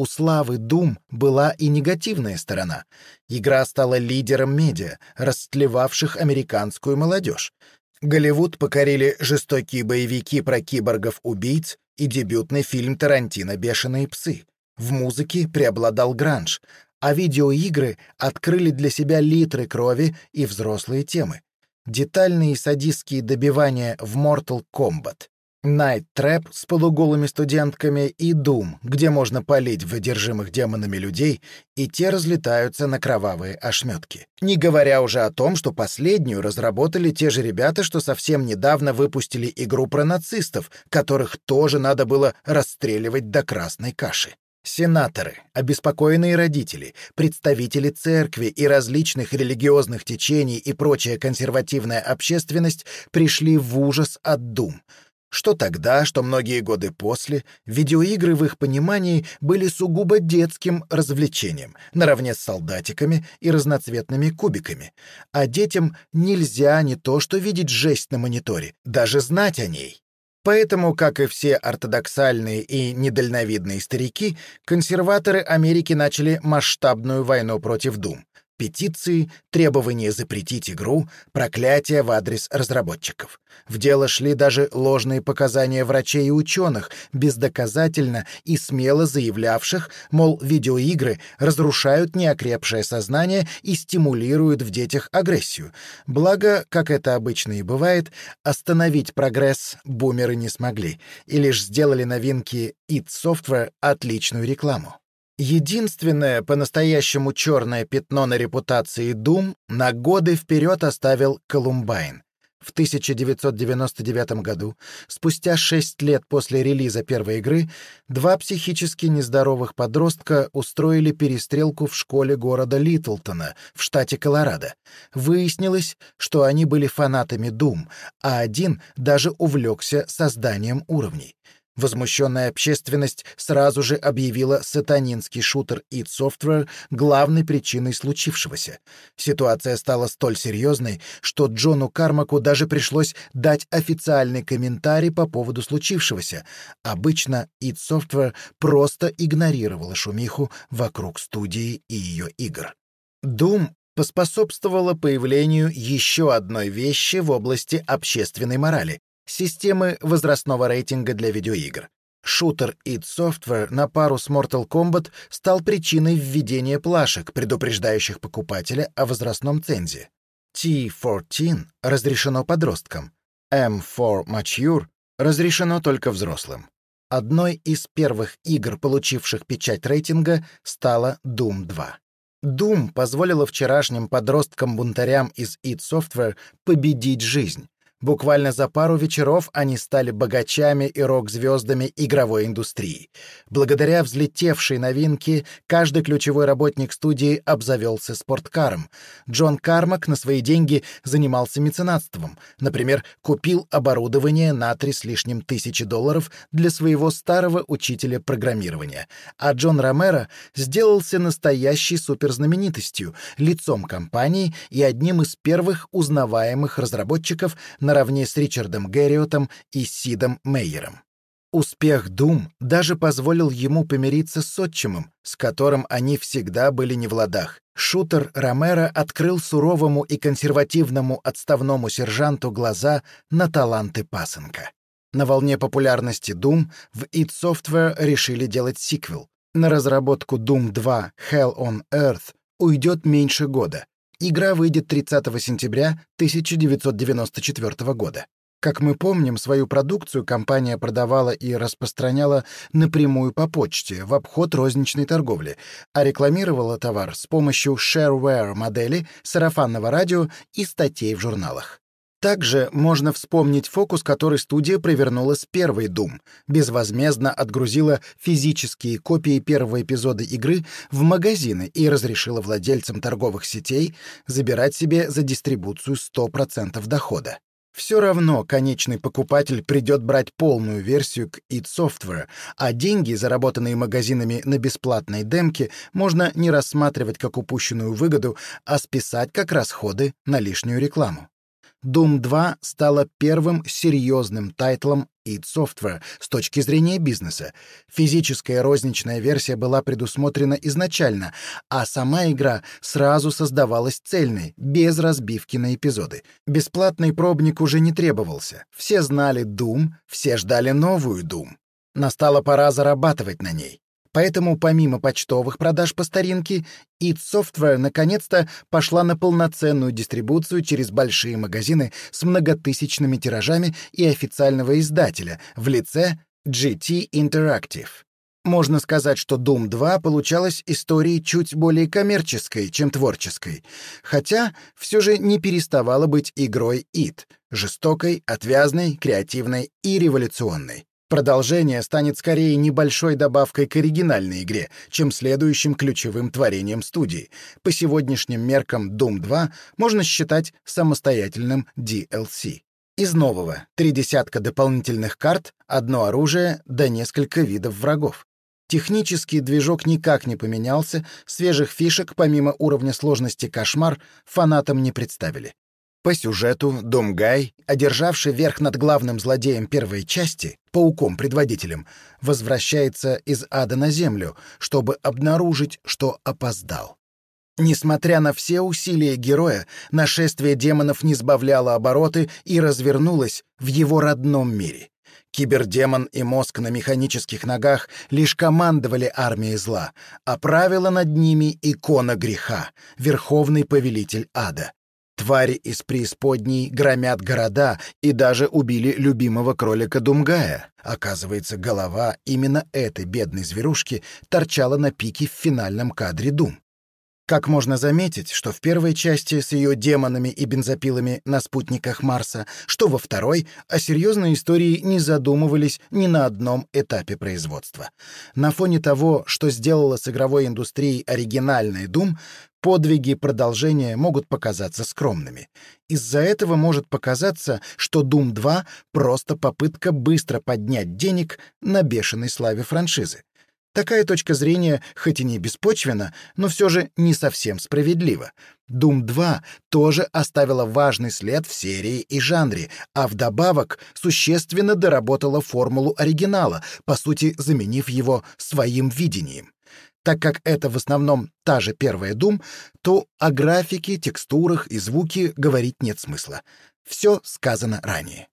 у славы Doom была и негативная сторона. Игра стала лидером медиа, растлевавших американскую молодежь. Голливуд покорили жестокие боевики про киборгов-убийц и дебютный фильм Тарантино «Бешеные псы». В музыке преобладал гранж, а видеоигры открыли для себя литры крови и взрослые темы. Детальные садистские добивания в Mortal Kombat, Night Trap с полуголыми студентками и Doom, где можно полить выдержимых демонами людей, и те разлетаются на кровавые ошметки. Не говоря уже о том, что последнюю разработали те же ребята, что совсем недавно выпустили игру про нацистов, которых тоже надо было расстреливать до красной каши. Сенаторы, обеспокоенные родители, представители церкви и различных религиозных течений и прочая консервативная общественность пришли в ужас от Doom — что тогда, что многие годы после, видеоигры в их понимании были сугубо детским развлечением, наравне с солдатиками и разноцветными кубиками. А детям нельзя не то что видеть жесть на мониторе, даже знать о ней. Поэтому, как и все ортодоксальные и недальновидные старики, консерваторы Америки начали масштабную войну против Дум петиции, требования запретить игру, проклятия в адрес разработчиков. В дело шли даже ложные показания врачей и ученых, бездоказательно и смело заявлявших, мол, видеоигры разрушают неокрепшее сознание и стимулируют в детях агрессию. Благо, как это обычно и бывает, остановить прогресс бумеры не смогли и лишь сделали новинки id Software отличную рекламу. Единственное по-настоящему черное пятно на репутации Doom на годы вперед оставил Колумбайн. В 1999 году, спустя шесть лет после релиза первой игры, два психически нездоровых подростка устроили перестрелку в школе города Литлтона в штате Колорадо. Выяснилось, что они были фанатами Doom, а один даже увлекся созданием уровней. Возмущенная общественность сразу же объявила сатанинский шутер id Software главной причиной случившегося. Ситуация стала столь серьезной, что Джону Кармаку даже пришлось дать официальный комментарий по поводу случившегося. Обычно id Software просто игнорировала шумиху вокруг студии и ее игр. Doom поспособствовало появлению еще одной вещи в области общественной морали системы возрастного рейтинга для видеоигр. Шутер id Software на пару с Mortal Kombat стал причиной введения плашек, предупреждающих покупателя о возрастном цензе. T14 разрешено подросткам, M4 Mature разрешено только взрослым. Одной из первых игр, получивших печать рейтинга, стала Doom 2. Doom позволила вчерашним подросткам-бунтарям из id Software победить жизнь, Буквально за пару вечеров они стали богачами и рок-звездами игровой индустрии. Благодаря взлетевшей новинке, каждый ключевой работник студии обзавелся спорткаром. Джон Кармак на свои деньги занимался меценатством. Например, купил оборудование на три с лишним тысячи долларов для своего старого учителя программирования. А Джон Ромеро сделался настоящей суперзнаменитостью, лицом компании и одним из первых узнаваемых разработчиков на наравне с Ричардом Гэриотом и Сидом Мейером. Успех Дум даже позволил ему помириться с отчимом, с которым они всегда были не в ладах. Шутер Ромеро открыл суровому и консервативному отставному сержанту глаза на таланты пасынка. На волне популярности Doom в id Software решили делать сиквел. На разработку Doom 2 Hell on Earth уйдет меньше года, Игра выйдет 30 сентября 1994 года. Как мы помним, свою продукцию компания продавала и распространяла напрямую по почте, в обход розничной торговли, а рекламировала товар с помощью shareware модели, сарафанного радио и статей в журналах. Также можно вспомнить фокус, который студия провернула с первой Doom. Безвозмездно отгрузила физические копии первого эпизода игры в магазины и разрешила владельцам торговых сетей забирать себе за дистрибуцию 100% дохода. Все равно конечный покупатель придет брать полную версию к id Software, а деньги, заработанные магазинами на бесплатной демке, можно не рассматривать как упущенную выгоду, а списать как расходы на лишнюю рекламу. Doom 2 стала первым серьезным тайтлом id Software с точки зрения бизнеса. Физическая розничная версия была предусмотрена изначально, а сама игра сразу создавалась цельной, без разбивки на эпизоды. Бесплатный пробник уже не требовался. Все знали Doom, все ждали новую Doom. Настала пора зарабатывать на ней. Поэтому помимо почтовых продаж по старинке, id Software наконец-то пошла на полноценную дистрибуцию через большие магазины с многотысячными тиражами и официального издателя в лице GT Interactive. Можно сказать, что Doom 2 получалась историей чуть более коммерческой, чем творческой, хотя все же не переставала быть игрой id, жестокой, отвязной, креативной и революционной. Продолжение станет скорее небольшой добавкой к оригинальной игре, чем следующим ключевым творением студии. По сегодняшним меркам Doom 2 можно считать самостоятельным DLC. Из нового — три десятка дополнительных карт, одно оружие да несколько видов врагов. Технический движок никак не поменялся, свежих фишек, помимо уровня сложности «Кошмар», фанатам не представили. По сюжету Домгай, одержавший верх над главным злодеем первой части, пауком-предводителем, возвращается из ада на землю, чтобы обнаружить, что опоздал. Несмотря на все усилия героя, нашествие демонов не сбавляло обороты и развернулось в его родном мире. Кибердемон и мозг на механических ногах лишь командовали армией зла, а правила над ними икона греха, верховный повелитель ада. Твари из преисподней громят города и даже убили любимого кролика Думгая. Оказывается, голова именно этой бедной зверушки торчала на пике в финальном кадре Дум. Как можно заметить, что в первой части с ее демонами и бензопилами на спутниках Марса, что во второй, о серьезной истории не задумывались ни на одном этапе производства. На фоне того, что сделала с игровой индустрией оригинальная Doom, подвиги продолжения могут показаться скромными. Из-за этого может показаться, что Doom 2 — просто попытка быстро поднять денег на бешеной славе франшизы. Такая точка зрения, хоть и не беспочвена, но все же не совсем справедлива. Doom 2 тоже оставила важный след в серии и жанре, а вдобавок существенно доработала формулу оригинала, по сути заменив его своим видением. Так как это в основном та же первая Doom, то о графике, текстурах и звуке говорить нет смысла. Все сказано ранее.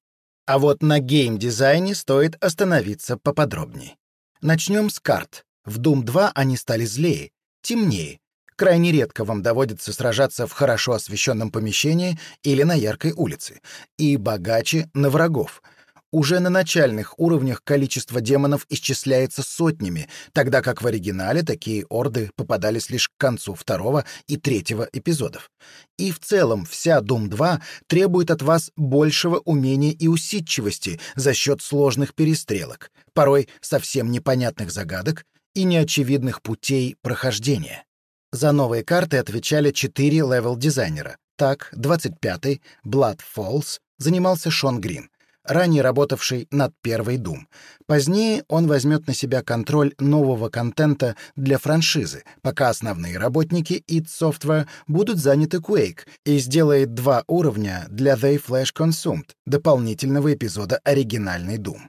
А вот на гейм-дизайне стоит остановиться поподробнее. Начнем с карт. В Doom 2 они стали злее, темнее. Крайне редко вам доводится сражаться в хорошо освещенном помещении или на яркой улице. И богаче на врагов — уже на начальных уровнях количество демонов исчисляется сотнями, тогда как в оригинале такие орды попадались лишь к концу второго и третьего эпизодов. И в целом вся Doom 2 требует от вас большего умения и усидчивости за счет сложных перестрелок, порой совсем непонятных загадок и неочевидных путей прохождения. За новые карты отвечали четыре левел-дизайнера. Так, 25-й, Blood Falls, занимался Шон Грин — ранее работавший над первой Doom. Позднее он возьмет на себя контроль нового контента для франшизы, пока основные работники id Software будут заняты Quake и сделает два уровня для They Flash Consumed, дополнительного эпизода оригинальной Doom.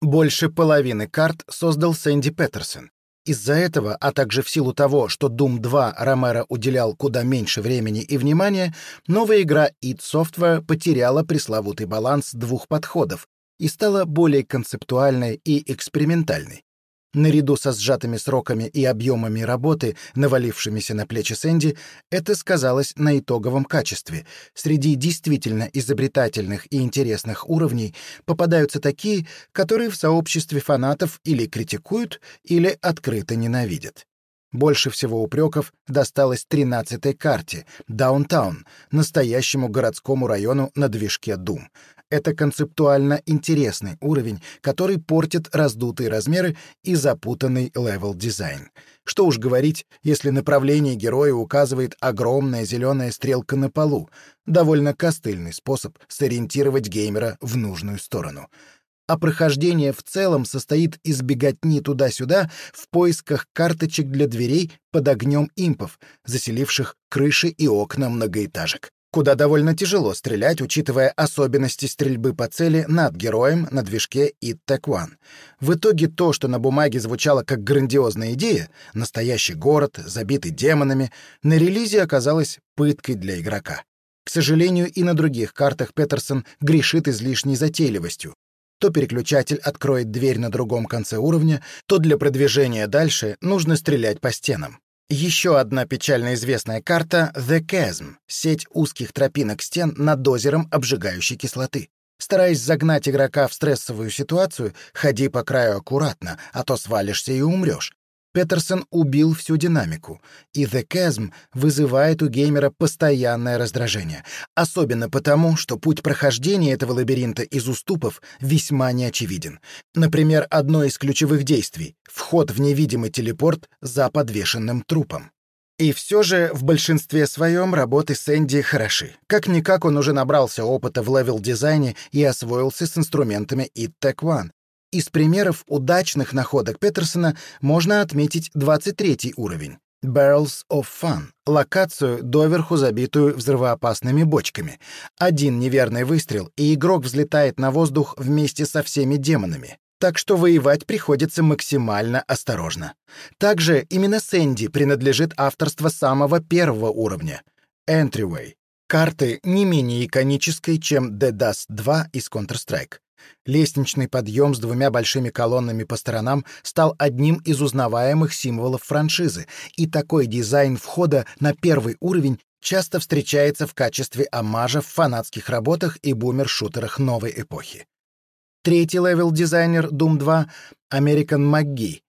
Больше половины карт создал Сэнди Петерсон, из-за этого, а также в силу того, что Doom 2 Ромеро уделял куда меньше времени и внимания, новая игра id Software потеряла пресловутый баланс двух подходов и стала более концептуальной и экспериментальной. Наряду со сжатыми сроками и объемами работы, навалившимися на плечи Сэнди, это сказалось на итоговом качестве. Среди действительно изобретательных и интересных уровней попадаются такие, которые в сообществе фанатов или критикуют, или открыто ненавидят. Больше всего упреков досталось 13-й карте — Downtown, настоящему городскому району на движке Doom. Это концептуально интересный уровень, который портит раздутые размеры и запутанный левел-дизайн. Что уж говорить, если направление герою указывает огромная зеленая стрелка на полу. Довольно костыльный способ сориентировать геймера в нужную сторону а прохождение в целом состоит из беготни туда-сюда в поисках карточек для дверей под огнем импов, заселивших крыши и окна многоэтажек куда довольно тяжело стрелять, учитывая особенности стрельбы по цели над героем на движке и One. В итоге то, что на бумаге звучало как грандиозная идея, настоящий город, забитый демонами, на релизе оказалось пыткой для игрока. К сожалению, и на других картах Петерсон грешит излишней затейливостью. То переключатель откроет дверь на другом конце уровня, то для продвижения дальше нужно стрелять по стенам. Еще одна печально известная карта — The Chasm — сеть узких тропинок стен над озером обжигающей кислоты. Стараясь загнать игрока в стрессовую ситуацию, ходи по краю аккуратно, а то свалишься и умрешь. Петерсон убил всю динамику, и The Chasm вызывает у геймера постоянное раздражение, особенно потому, что путь прохождения этого лабиринта из уступов весьма неочевиден. Например, одно из ключевых действий — вход в невидимый телепорт за подвешенным трупом. И все же в большинстве своем работы Сэнди хороши. Как-никак он уже набрался опыта в левел-дизайне и освоился с инструментами и Tech One, из примеров удачных находок Петерсона можно отметить 23 уровень — Barrels of Fun, локацию, доверху забитую взрывоопасными бочками. Один неверный выстрел, и игрок взлетает на воздух вместе со всеми демонами. Так что воевать приходится максимально осторожно. Также именно Сэнди принадлежит авторство самого первого уровня — Entryway. Карты не менее иконической, чем The Dust 2 из Counter-Strike. Лестничный подъем с двумя большими колоннами по сторонам стал одним из узнаваемых символов франшизы, и такой дизайн входа на первый уровень часто встречается в качестве омажа в фанатских работах и бумер-шутерах новой эпохи. Третий левел-дизайнер Doom 2 — American McGee.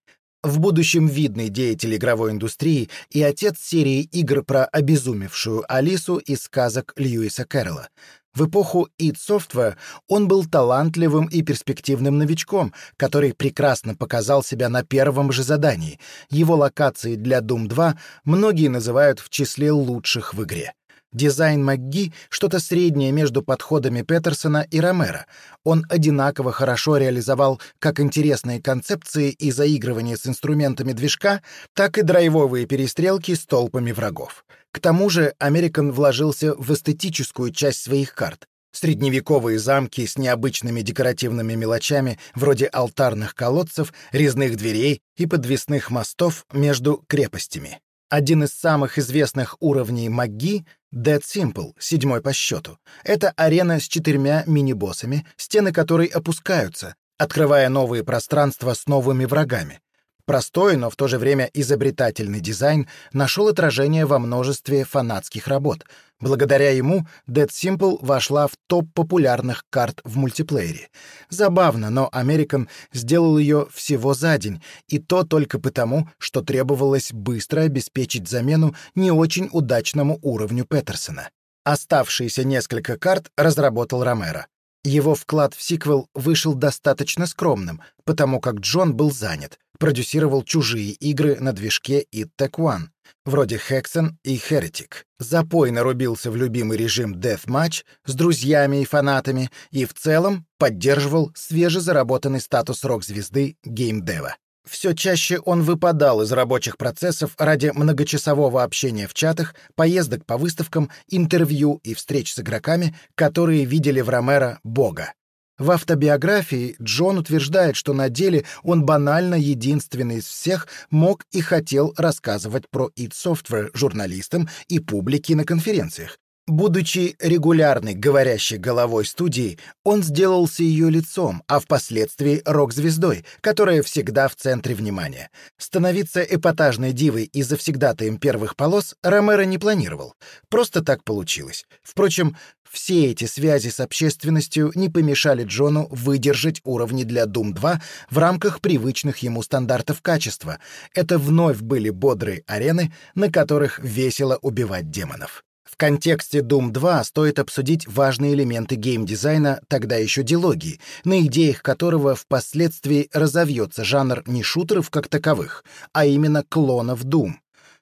в будущем видный деятель игровой индустрии и отец серии игр про обезумевшую Алису из сказок Льюиса Кэрролла. В эпоху id Software он был талантливым и перспективным новичком, который прекрасно показал себя на первом же задании. Его локации для Doom 2 многие называют в числе лучших в игре. Дизайн МакГи — что-то среднее между подходами Петерсона и Ромера. Он одинаково хорошо реализовал как интересные концепции и заигрывание с инструментами движка, так и драйвовые перестрелки с толпами врагов. К тому же Американ вложился в эстетическую часть своих карт. Средневековые замки с необычными декоративными мелочами, вроде алтарных колодцев, резных дверей и подвесных мостов между крепостями. Один из самых известных уровней МакГи — Dead Simple, седьмой по счету. Это арена с четырьмя мини-боссами, стены которой опускаются, открывая новые пространства с новыми врагами. Простой, но в то же время изобретательный дизайн нашел отражение во множестве фанатских работ. Благодаря ему Dead Simple вошла в топ популярных карт в мультиплеере. Забавно, но American сделал ее всего за день, и то только потому, что требовалось быстро обеспечить замену не очень удачному уровню Петерсона. Оставшиеся несколько карт разработал Ромеро. Его вклад в сиквел вышел достаточно скромным, потому как Джон был занят, продюсировал чужие игры на движке и Tech One, вроде Hexen и Heretic. Запойно рубился в любимый режим Deathmatch с друзьями и фанатами и в целом поддерживал свежезаработанный статус рок-звезды геймдева. Все чаще он выпадал из рабочих процессов ради многочасового общения в чатах, поездок по выставкам, интервью и встреч с игроками, которые видели в Ромеро бога. В автобиографии Джон утверждает, что на деле он банально единственный из всех мог и хотел рассказывать про id Software журналистам и публике на конференциях. Будучи регулярной говорящей головой студии, он сделался ее лицом, а впоследствии рок-звездой, которая всегда в центре внимания. Становиться эпатажной дивой и завсегдатаем первых полос Ромеро не планировал. Просто так получилось. Впрочем, все эти связи с общественностью не помешали Джону выдержать уровни для Doom 2 в рамках привычных ему стандартов качества. Это вновь были бодрые арены, на которых весело убивать демонов. В контексте Doom 2 стоит обсудить важные элементы геймдизайна, тогда еще дилогии, на идеях которого впоследствии разовьется жанр не шутеров как таковых, а именно клонов Doom,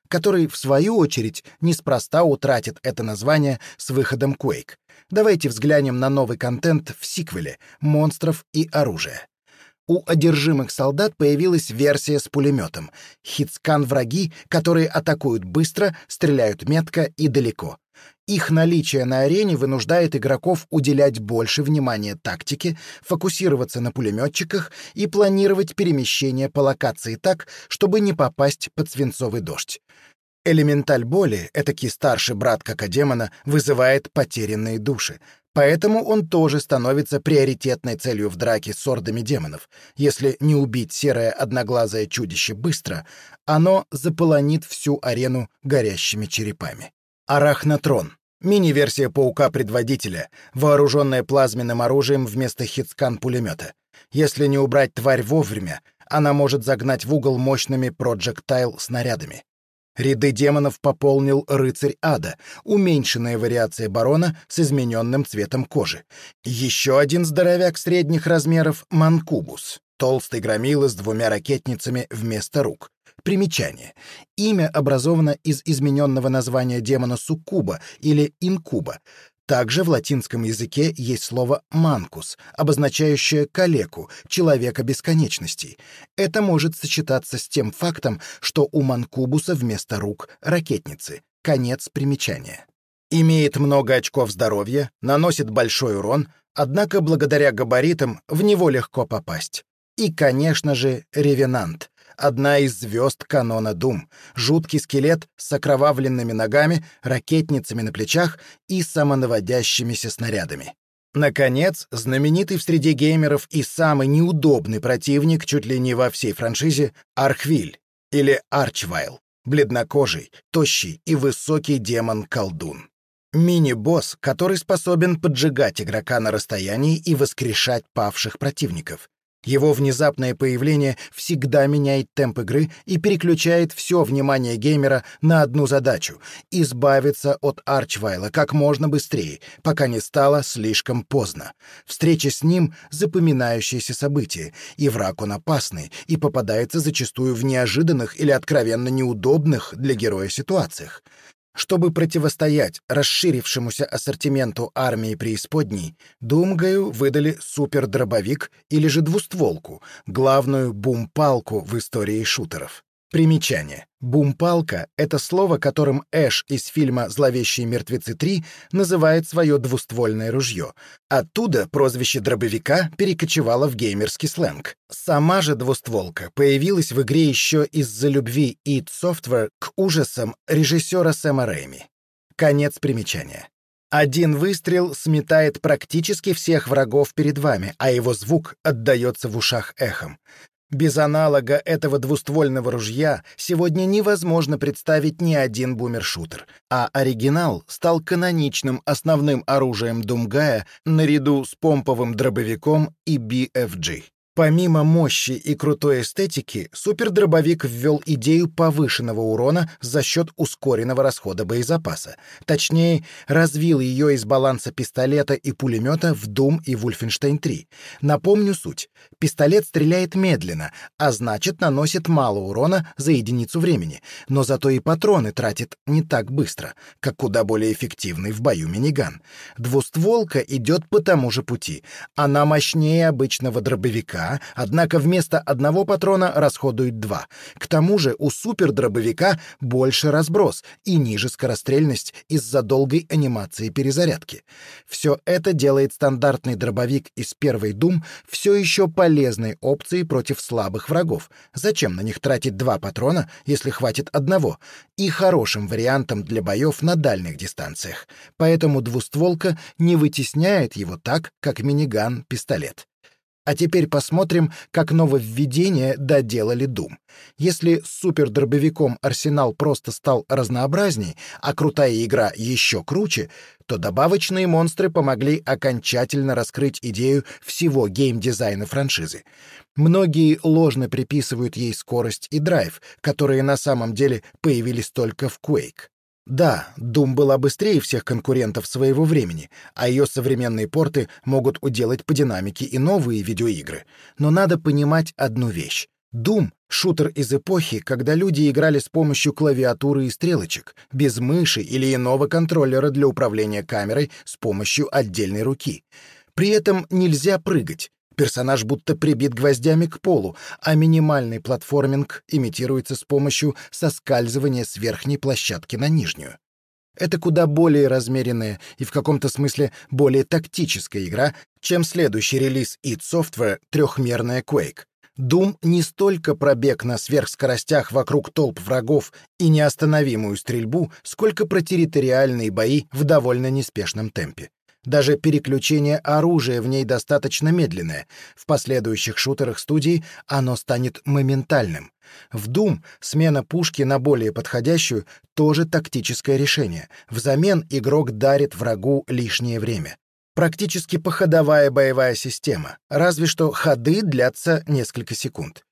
который, в свою очередь, неспроста утратит это название с выходом Quake. Давайте взглянем на новый контент в сиквеле «Монстров и оружие». У одержимых солдат появилась версия с пулеметом. Хитскан-враги, которые атакуют быстро, стреляют метко и далеко. Их наличие на арене вынуждает игроков уделять больше внимания тактике, фокусироваться на пулеметчиках и планировать перемещение по локации так, чтобы не попасть под свинцовый дождь. Элементаль боли, этакий старший брат Какадемона, вызывает потерянные души. Поэтому он тоже становится приоритетной целью в драке с ордами демонов. Если не убить серое одноглазое чудище быстро, оно заполонит всю арену горящими черепами. Арахнатрон. Мини-версия паука-предводителя, вооруженная плазменным оружием вместо хитскан-пулемета. Если не убрать тварь вовремя, она может загнать в угол мощными проджектайл-снарядами. Ряды демонов пополнил рыцарь ада, уменьшенная вариация барона с измененным цветом кожи. Еще один здоровяк средних размеров — Манкубус, толстый громила с двумя ракетницами вместо рук. Примечание. Имя образовано из измененного названия демона Суккуба или Инкуба. Также в латинском языке есть слово «манкус», обозначающее калеку, человека бесконечностей. Это может сочетаться с тем фактом, что у манкубуса вместо рук — ракетницы. Конец примечания. Имеет много очков здоровья, наносит большой урон, однако благодаря габаритам в него легко попасть. И, конечно же, ревенант одна из звезд канона Дум. Жуткий скелет с окровавленными ногами, ракетницами на плечах и самонаводящимися снарядами. Наконец, знаменитый в среде геймеров и самый неудобный противник чуть ли не во всей франшизе — Архвиль или Арчвайл, бледнокожий, тощий и высокий демон-колдун. Мини-босс, который способен поджигать игрока на расстоянии и воскрешать павших противников. Его внезапное появление всегда меняет темп игры и переключает все внимание геймера на одну задачу — избавиться от Арчвайла как можно быстрее, пока не стало слишком поздно. Встреча с ним — запоминающееся событие, и враг он опасный, и попадается зачастую в неожиданных или откровенно неудобных для героя ситуациях. Чтобы противостоять расширившемуся ассортименту армии преисподней, Думгаю выдали супердробовик или же двустволку, главную бум-палку в истории шутеров. Примечание. Бумпалка — это слово, которым Эш из фильма «Зловещие мертвецы 3» называет свое двуствольное ружье. Оттуда прозвище дробовика перекочевало в геймерский сленг. Сама же двустволка появилась в игре еще из-за любви id Software к ужасам режиссера Сэма Рэйми. Конец примечания. Один выстрел сметает практически всех врагов перед вами, а его звук отдается в ушах эхом. Без аналога этого двуствольного ружья сегодня невозможно представить ни один бумершутер, а оригинал стал каноничным основным оружием Думгая наряду с помповым дробовиком и BFG. Помимо мощи и крутой эстетики, супердробовик ввел идею повышенного урона за счет ускоренного расхода боезапаса. Точнее, развил ее из баланса пистолета и пулемета в Doom и Wolfenstein 3. Напомню суть. Пистолет стреляет медленно, а значит наносит мало урона за единицу времени, но зато и патроны тратит не так быстро, как куда более эффективный в бою миниган. Двустволка идет по тому же пути. Она мощнее обычного дробовика, однако вместо одного патрона расходует два. К тому же у супердробовика больше разброс и ниже скорострельность из-за долгой анимации перезарядки. Все это делает стандартный дробовик из первой Doom все еще полезной опцией против слабых врагов. Зачем на них тратить два патрона, если хватит одного? И хорошим вариантом для боев на дальних дистанциях. Поэтому двустволка не вытесняет его так, как миниган-пистолет. А теперь посмотрим, как нововведение доделали Doom. Если супердробовиком арсенал просто стал разнообразней, а крутая игра еще круче, то добавочные монстры помогли окончательно раскрыть идею всего геймдизайна франшизы. Многие ложно приписывают ей скорость и драйв, которые на самом деле появились только в Quake. Да, Doom была быстрее всех конкурентов своего времени, а ее современные порты могут уделать по динамике и новые видеоигры. Но надо понимать одну вещь. Doom — шутер из эпохи, когда люди играли с помощью клавиатуры и стрелочек, без мыши или иного контроллера для управления камерой с помощью отдельной руки. При этом нельзя прыгать, Персонаж будто прибит гвоздями к полу, а минимальный платформинг имитируется с помощью соскальзывания с верхней площадки на нижнюю. Это куда более размеренная и в каком-то смысле более тактическая игра, чем следующий релиз id Software трехмерная Quake. Doom не столько пробег на сверхскоростях вокруг толп врагов и неостановимую стрельбу, сколько про территориальные бои в довольно неспешном темпе. Даже переключение оружия в ней достаточно медленное. В последующих шутерах студии оно станет моментальным. В Doom смена пушки на более подходящую тоже тактическое решение. Взамен игрок дарит врагу лишнее время. Практически походовая боевая система, разве что ходы длятся несколько секунд.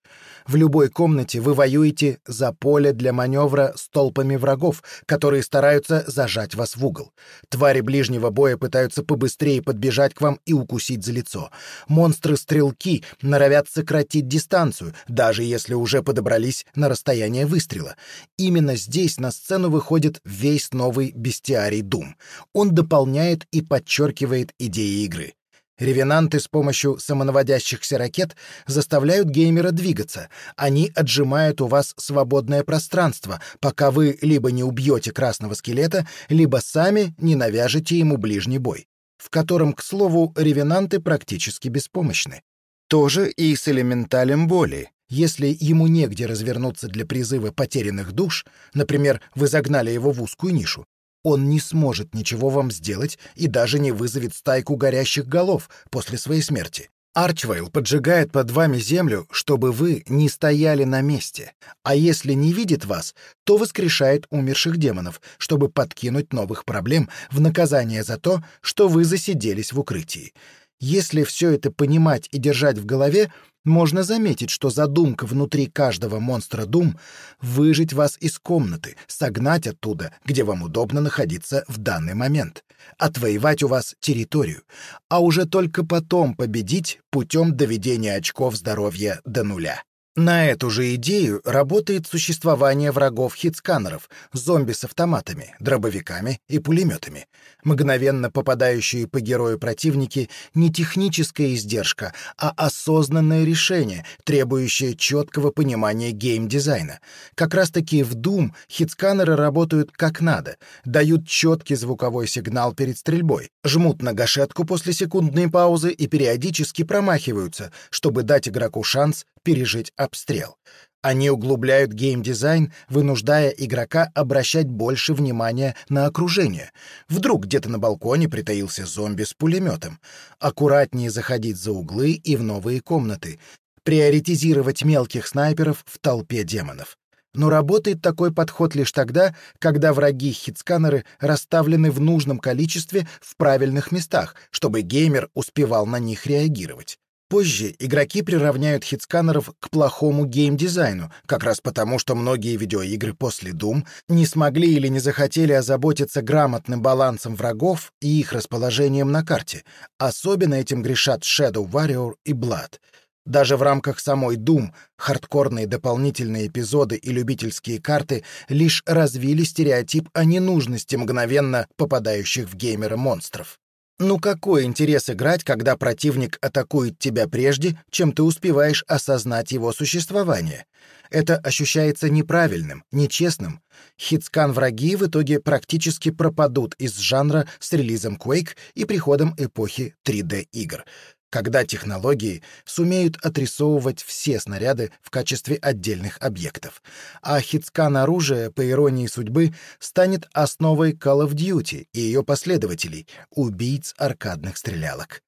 В любой комнате вы воюете за поле для маневра с толпами врагов, которые стараются зажать вас в угол. Твари ближнего боя пытаются побыстрее подбежать к вам и укусить за лицо. Монстры-стрелки норовят сократить дистанцию, даже если уже подобрались на расстояние выстрела. Именно здесь на сцену выходит весь новый бестиарий Дум. Он дополняет и подчеркивает идеи игры. Ревенанты с помощью самонаводящихся ракет заставляют геймера двигаться. Они отжимают у вас свободное пространство, пока вы либо не убьете красного скелета, либо сами не навяжете ему ближний бой, в котором, к слову, ревенанты практически беспомощны. Тоже и с элементалем боли. Если ему негде развернуться для призыва потерянных душ, например, вы загнали его в узкую нишу, он не сможет ничего вам сделать и даже не вызовет стайку горящих голов после своей смерти. Арчвейл поджигает под вами землю, чтобы вы не стояли на месте, а если не видит вас, то воскрешает умерших демонов, чтобы подкинуть новых проблем в наказание за то, что вы засиделись в укрытии. Если все это понимать и держать в голове, можно заметить, что задумка внутри каждого монстра Дум — выжить вас из комнаты, согнать оттуда, где вам удобно находиться в данный момент, отвоевать у вас территорию, а уже только потом победить путем доведения очков здоровья до нуля. На эту же идею работает существование врагов хитсканеров, зомби с автоматами, дробовиками и пулеметами. Мгновенно попадающие по герою противники — не техническая издержка, а осознанное решение, требующее четкого понимания геймдизайна. Как раз-таки в Doom хитсканеры работают как надо, дают четкий звуковой сигнал перед стрельбой, жмут на гашетку после секундной паузы и периодически промахиваются, чтобы дать игроку шанс пережить обстрел. Они углубляют геймдизайн, вынуждая игрока обращать больше внимания на окружение. Вдруг где-то на балконе притаился зомби с пулеметом. Аккуратнее заходить за углы и в новые комнаты. Приоритизировать мелких снайперов в толпе демонов. Но работает такой подход лишь тогда, когда враги-хитсканеры расставлены в нужном количестве в правильных местах, чтобы геймер успевал на них реагировать. Позже игроки приравняют хитсканеров к плохому геймдизайну, как раз потому, что многие видеоигры после Doom не смогли или не захотели озаботиться грамотным балансом врагов и их расположением на карте. Особенно этим грешат Shadow Warrior и Blood. Даже в рамках самой Doom хардкорные дополнительные эпизоды и любительские карты лишь развили стереотип о ненужности мгновенно попадающих в геймера монстров. Ну какой интерес играть, когда противник атакует тебя прежде, чем ты успеваешь осознать его существование? Это ощущается неправильным, нечестным. Хитскан-враги в итоге практически пропадут из жанра с релизом Quake и приходом эпохи 3D-игр когда технологии сумеют отрисовывать все снаряды в качестве отдельных объектов. А хитскан оружия, по иронии судьбы, станет основой Call of Duty и ее последователей — убийц аркадных стрелялок.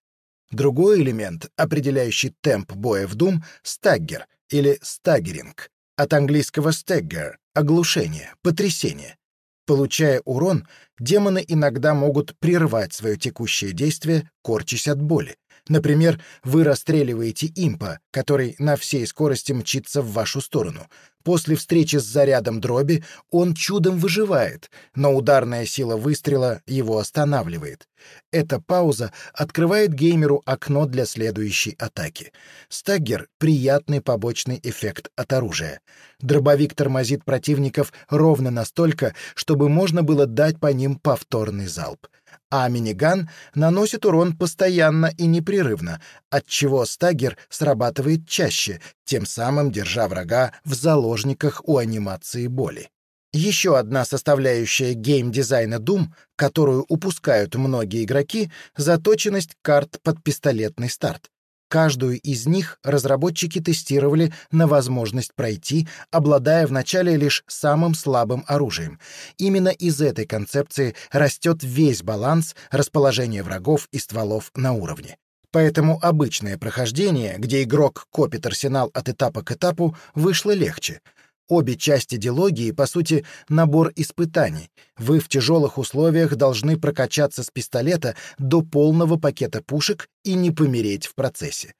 Другой элемент, определяющий темп боя в Doom — стаггер или стаггеринг, от английского stagger — оглушение, потрясение. Получая урон, демоны иногда могут прервать свое текущее действие, корчась от боли. Например, вы расстреливаете импа, который на всей скорости мчится в вашу сторону. После встречи с зарядом дроби он чудом выживает, но ударная сила выстрела его останавливает. Эта пауза открывает геймеру окно для следующей атаки. Стаггер — приятный побочный эффект от оружия. Дробовик тормозит противников ровно настолько, чтобы можно было дать по ним повторный залп а миниган наносит урон постоянно и непрерывно, отчего стагер срабатывает чаще, тем самым держа врага в заложниках у анимации боли. Еще одна составляющая геймдизайна Doom, которую упускают многие игроки, заточенность карт под пистолетный старт. Каждую из них разработчики тестировали на возможность пройти, обладая вначале лишь самым слабым оружием. Именно из этой концепции растет весь баланс расположения врагов и стволов на уровне. Поэтому обычное прохождение, где игрок копит арсенал от этапа к этапу, вышло легче — Обе части дилогии, по сути, набор испытаний. Вы в тяжелых условиях должны прокачаться с пистолета до полного пакета пушек и не помереть в процессе.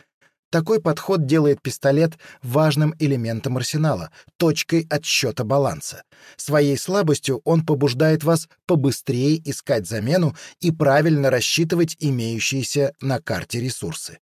Такой подход делает пистолет важным элементом арсенала, точкой отсчета баланса. Своей слабостью он побуждает вас побыстрее искать замену и правильно рассчитывать имеющиеся на карте ресурсы.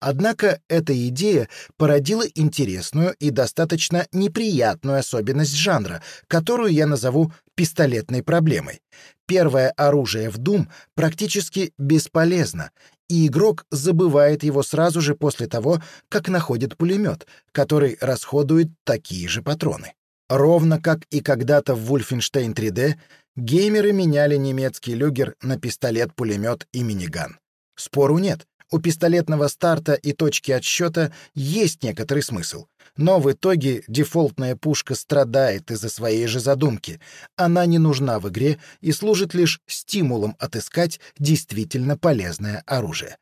Однако эта идея породила интересную и достаточно неприятную особенность жанра, которую я назову пистолетной проблемой. Первое оружие в Doom практически бесполезно, и игрок забывает его сразу же после того, как находит пулемет, который расходует такие же патроны. Ровно как и когда-то в Wolfenstein 3D, геймеры меняли немецкий люгер на пистолет-пулемет и миниган. Спору нет, у пистолетного старта и точки отсчета есть некоторый смысл. Но в итоге дефолтная пушка страдает из-за своей же задумки. Она не нужна в игре и служит лишь стимулом отыскать действительно полезное оружие.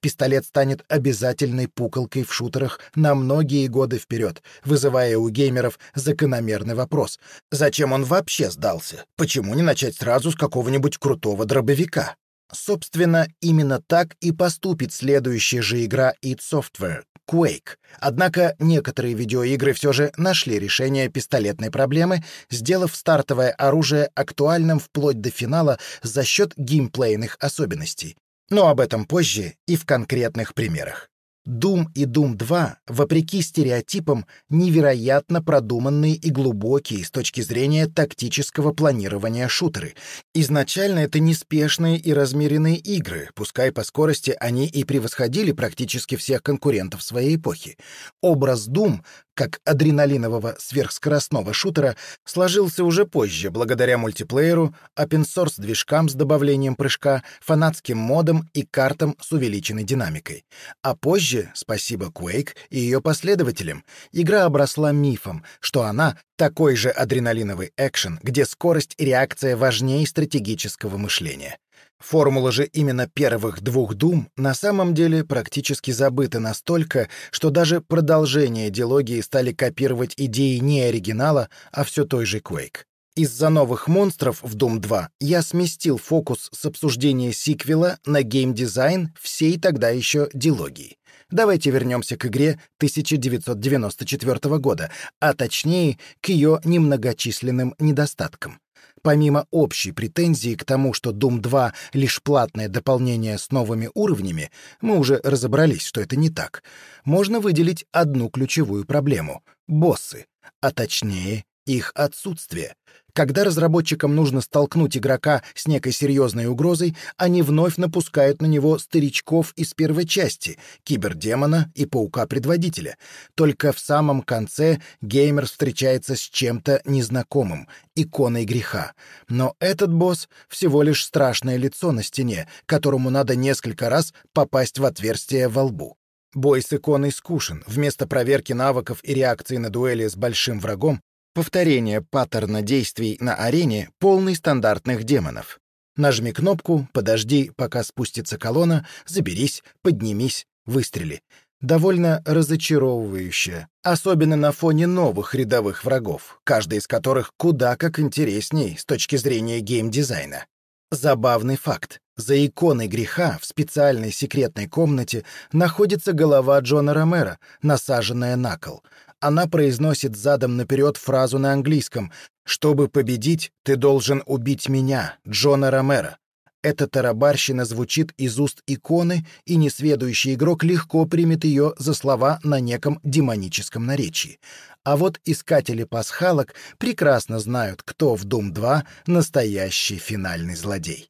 Пистолет станет обязательной пуколкой в шутерах на многие годы вперед, вызывая у геймеров закономерный вопрос. Зачем он вообще сдался? Почему не начать сразу с какого-нибудь крутого дробовика? Собственно, именно так и поступит следующая же игра id Software — Quake. Однако некоторые видеоигры все же нашли решение пистолетной проблемы, сделав стартовое оружие актуальным вплоть до финала за счет геймплейных особенностей. Но об этом позже и в конкретных примерах. Doom и Doom 2, вопреки стереотипам, невероятно продуманные и глубокие с точки зрения тактического планирования шутеры. Изначально это неспешные и размеренные игры, пускай по скорости они и превосходили практически всех конкурентов своей эпохи. Образ Doom как адреналинового сверхскоростного шутера сложился уже позже, благодаря мультиплееру, open-source движкам с добавлением прыжка, фанатским модам и картам с увеличенной динамикой. А позже, спасибо Quake и ее последователям, игра обросла мифом, что она такой же адреналиновый экшен, где скорость и реакция важнее стратегического мышления. Формула же именно первых двух дум на самом деле практически забыта настолько, что даже продолжение диалогии стали копировать идеи не оригинала, а все той же Quake. Из-за новых монстров в Doom 2 я сместил фокус с обсуждения сиквела на геймдизайн всей тогда еще дилогии. Давайте вернемся к игре 1994 года, а точнее к ее немногочисленным недостаткам. Помимо общей претензии к тому, что Doom 2 — лишь платное дополнение с новыми уровнями, мы уже разобрались, что это не так, можно выделить одну ключевую проблему — боссы, а точнее их отсутствие. Когда разработчикам нужно столкнуть игрока с некой серьезной угрозой, они вновь напускают на него старичков из первой части, кибердемона и паука-предводителя. Только в самом конце геймер встречается с чем-то незнакомым, иконой греха. Но этот босс — всего лишь страшное лицо на стене, которому надо несколько раз попасть в отверстие во лбу. Бой с иконой скушен. Вместо проверки навыков и реакции на дуэли с большим врагом Повторение паттерна действий на арене полный стандартных демонов. Нажми кнопку, подожди, пока спустится колонна, заберись, поднимись, выстрели. Довольно разочаровывающе, особенно на фоне новых рядовых врагов, каждый из которых куда как интересней с точки зрения геймдизайна. Забавный факт. За иконой греха в специальной секретной комнате находится голова Джона Ромера, насаженная на кол — она произносит задом наперед фразу на английском «Чтобы победить, ты должен убить меня, Джона Ромера». Эта тарабарщина звучит из уст иконы, и несведущий игрок легко примет ее за слова на неком демоническом наречии. А вот искатели пасхалок прекрасно знают, кто в Doom 2 настоящий финальный злодей.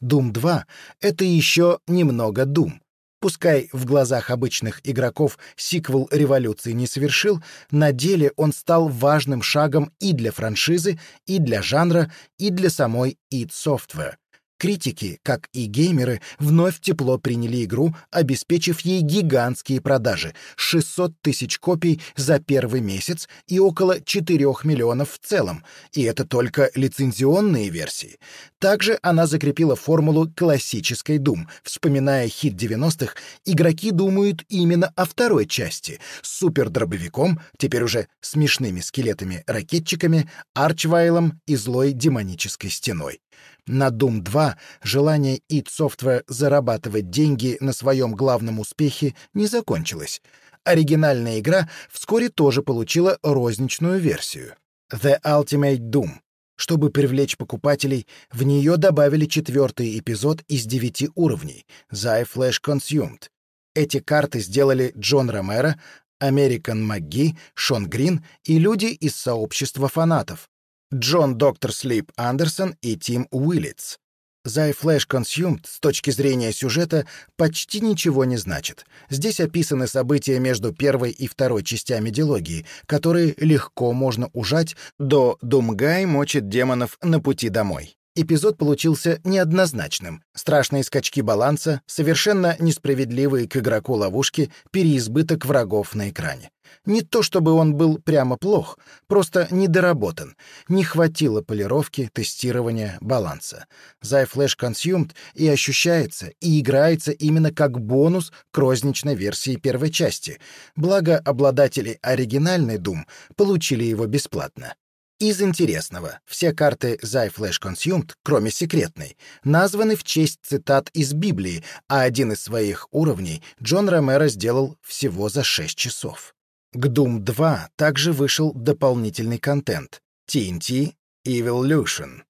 Doom 2 — это еще немного Doom — Пускай в глазах обычных игроков сиквел революции не совершил, на деле он стал важным шагом и для франшизы, и для жанра, и для самой id Software. Критики, как и геймеры, вновь тепло приняли игру, обеспечив ей гигантские продажи — 600 тысяч копий за первый месяц и около 4 миллионов в целом, и это только лицензионные версии. Также она закрепила формулу классической Doom. Вспоминая хит 90-х, игроки думают именно о второй части — с супердробовиком, теперь уже смешными скелетами-ракетчиками, арчвайлом и злой демонической стеной. На Doom 2 желание id Software зарабатывать деньги на своем главном успехе не закончилось. Оригинальная игра вскоре тоже получила розничную версию — The Ultimate Doom. Чтобы привлечь покупателей, в нее добавили четвертый эпизод из девяти уровней — The Flash Consumed. Эти карты сделали Джон Ромеро, Американ МакГи, Шон Грин и люди из сообщества фанатов, Джон Доктор Слип Андерсон и Тим Уиллитс. The Flash Consumed с точки зрения сюжета почти ничего не значит. Здесь описаны события между первой и второй частями дилогии, которые легко можно ужать до «Думгай мочит демонов на пути домой». Эпизод получился неоднозначным. Страшные скачки баланса, совершенно несправедливые к игроку ловушки, переизбыток врагов на экране. Не то чтобы он был прямо плох, просто недоработан. Не хватило полировки, тестирования, баланса. Flash Consumed и ощущается, и играется именно как бонус к розничной версии первой части. Благо, обладатели оригинальной Doom получили его бесплатно. Из интересного, все карты Zai Flash Consumed, кроме секретной, названы в честь цитат из Библии, а один из своих уровней Джон Ромеро сделал всего за 6 часов. К Doom 2 также вышел дополнительный контент TNT Evolution.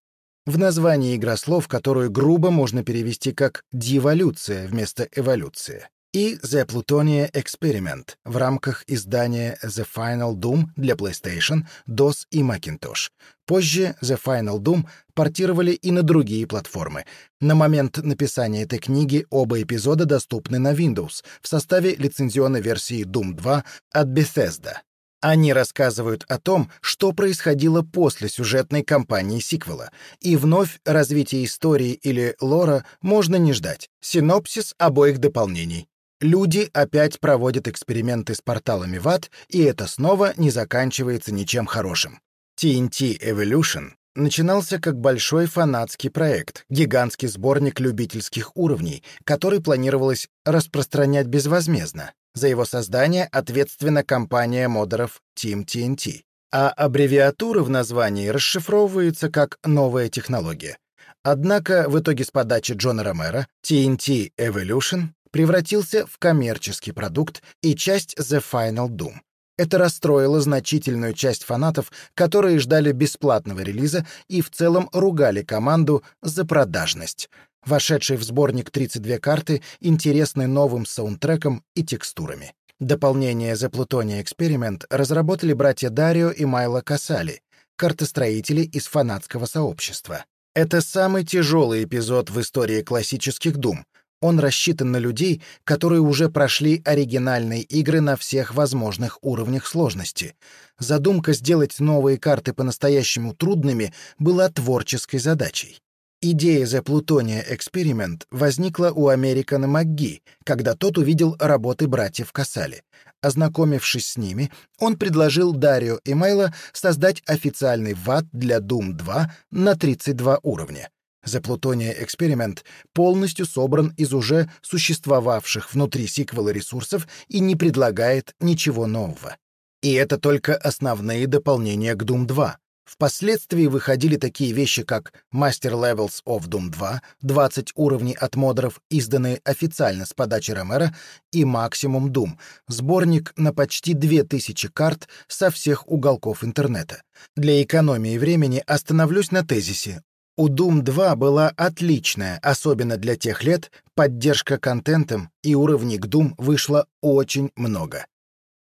В названии игра слов, которую грубо можно перевести как «деволюция» вместо «эволюция» и The Plutonia Experiment в рамках издания The Final Doom для PlayStation, DOS и Macintosh. Позже The Final Doom портировали и на другие платформы. На момент написания этой книги оба эпизода доступны на Windows в составе лицензионной версии Doom 2 от Bethesda. Они рассказывают о том, что происходило после сюжетной кампании сиквела, и вновь развитие истории или лора можно не ждать. Синопсис обоих дополнений. Люди опять проводят эксперименты с порталами в ад, и это снова не заканчивается ничем хорошим. TNT Evolution начинался как большой фанатский проект, гигантский сборник любительских уровней, который планировалось распространять безвозмездно. За его создание ответственна компания модеров Team TNT, а аббревиатура в названии расшифровывается как «новая технология». Однако в итоге с подачи Джона Ромера TNT Evolution превратился в коммерческий продукт и часть The Final Doom. Это расстроило значительную часть фанатов, которые ждали бесплатного релиза и в целом ругали команду за продажность. Вошедший в сборник 32 карты интересны новым саундтреком и текстурами. Дополнение The Plutonia Experiment разработали братья Дарио и Майло Касали, картостроители из фанатского сообщества. Это самый тяжелый эпизод в истории классических Дум, он рассчитан на людей, которые уже прошли оригинальные игры на всех возможных уровнях сложности. Задумка сделать новые карты по-настоящему трудными была творческой задачей. Идея The Plutonia Experiment возникла у Американа МакГи, когда тот увидел работы братьев Касали. Ознакомившись с ними, он предложил Дарио и Майло создать официальный ВАД для Doom 2 на 32 уровня. Заплутония эксперимент полностью собран из уже существовавших внутри сиквела ресурсов и не предлагает ничего нового. И это только основные дополнения к Doom 2. Впоследствии выходили такие вещи, как Master Levels of Doom 2, 20 уровней от модеров, изданные официально с подачи Ромера, и Maximum Doom, сборник на почти 2000 карт со всех уголков интернета. Для экономии времени остановлюсь на тезисе у Doom 2 была отличная, особенно для тех лет, поддержка контентом, и уровней к Doom вышло очень много.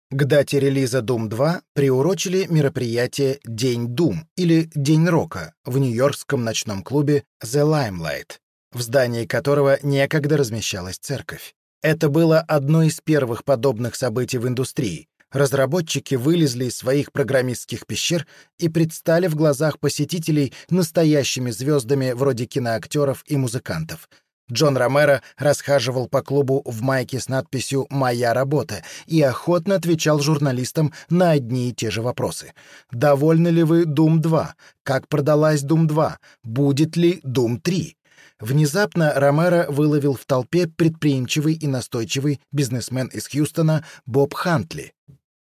К дате релиза Doom 2 приурочили мероприятие «День Doom» или «День рока» в нью-йоркском ночном клубе The Limelight, в здании которого некогда размещалась церковь. Это было одно из первых подобных событий в индустрии, разработчики вылезли из своих программистских пещер и предстали в глазах посетителей настоящими звездами вроде киноактеров и музыкантов. Джон Ромеро расхаживал по клубу в майке с надписью «Моя работа» и охотно отвечал журналистам на одни и те же вопросы. «Довольны ли вы Doom 2? Как продалась Doom 2? Будет ли Doom 3?» Внезапно Ромеро выловил в толпе предприимчивый и настойчивый бизнесмен из Хьюстона Боб Хантли.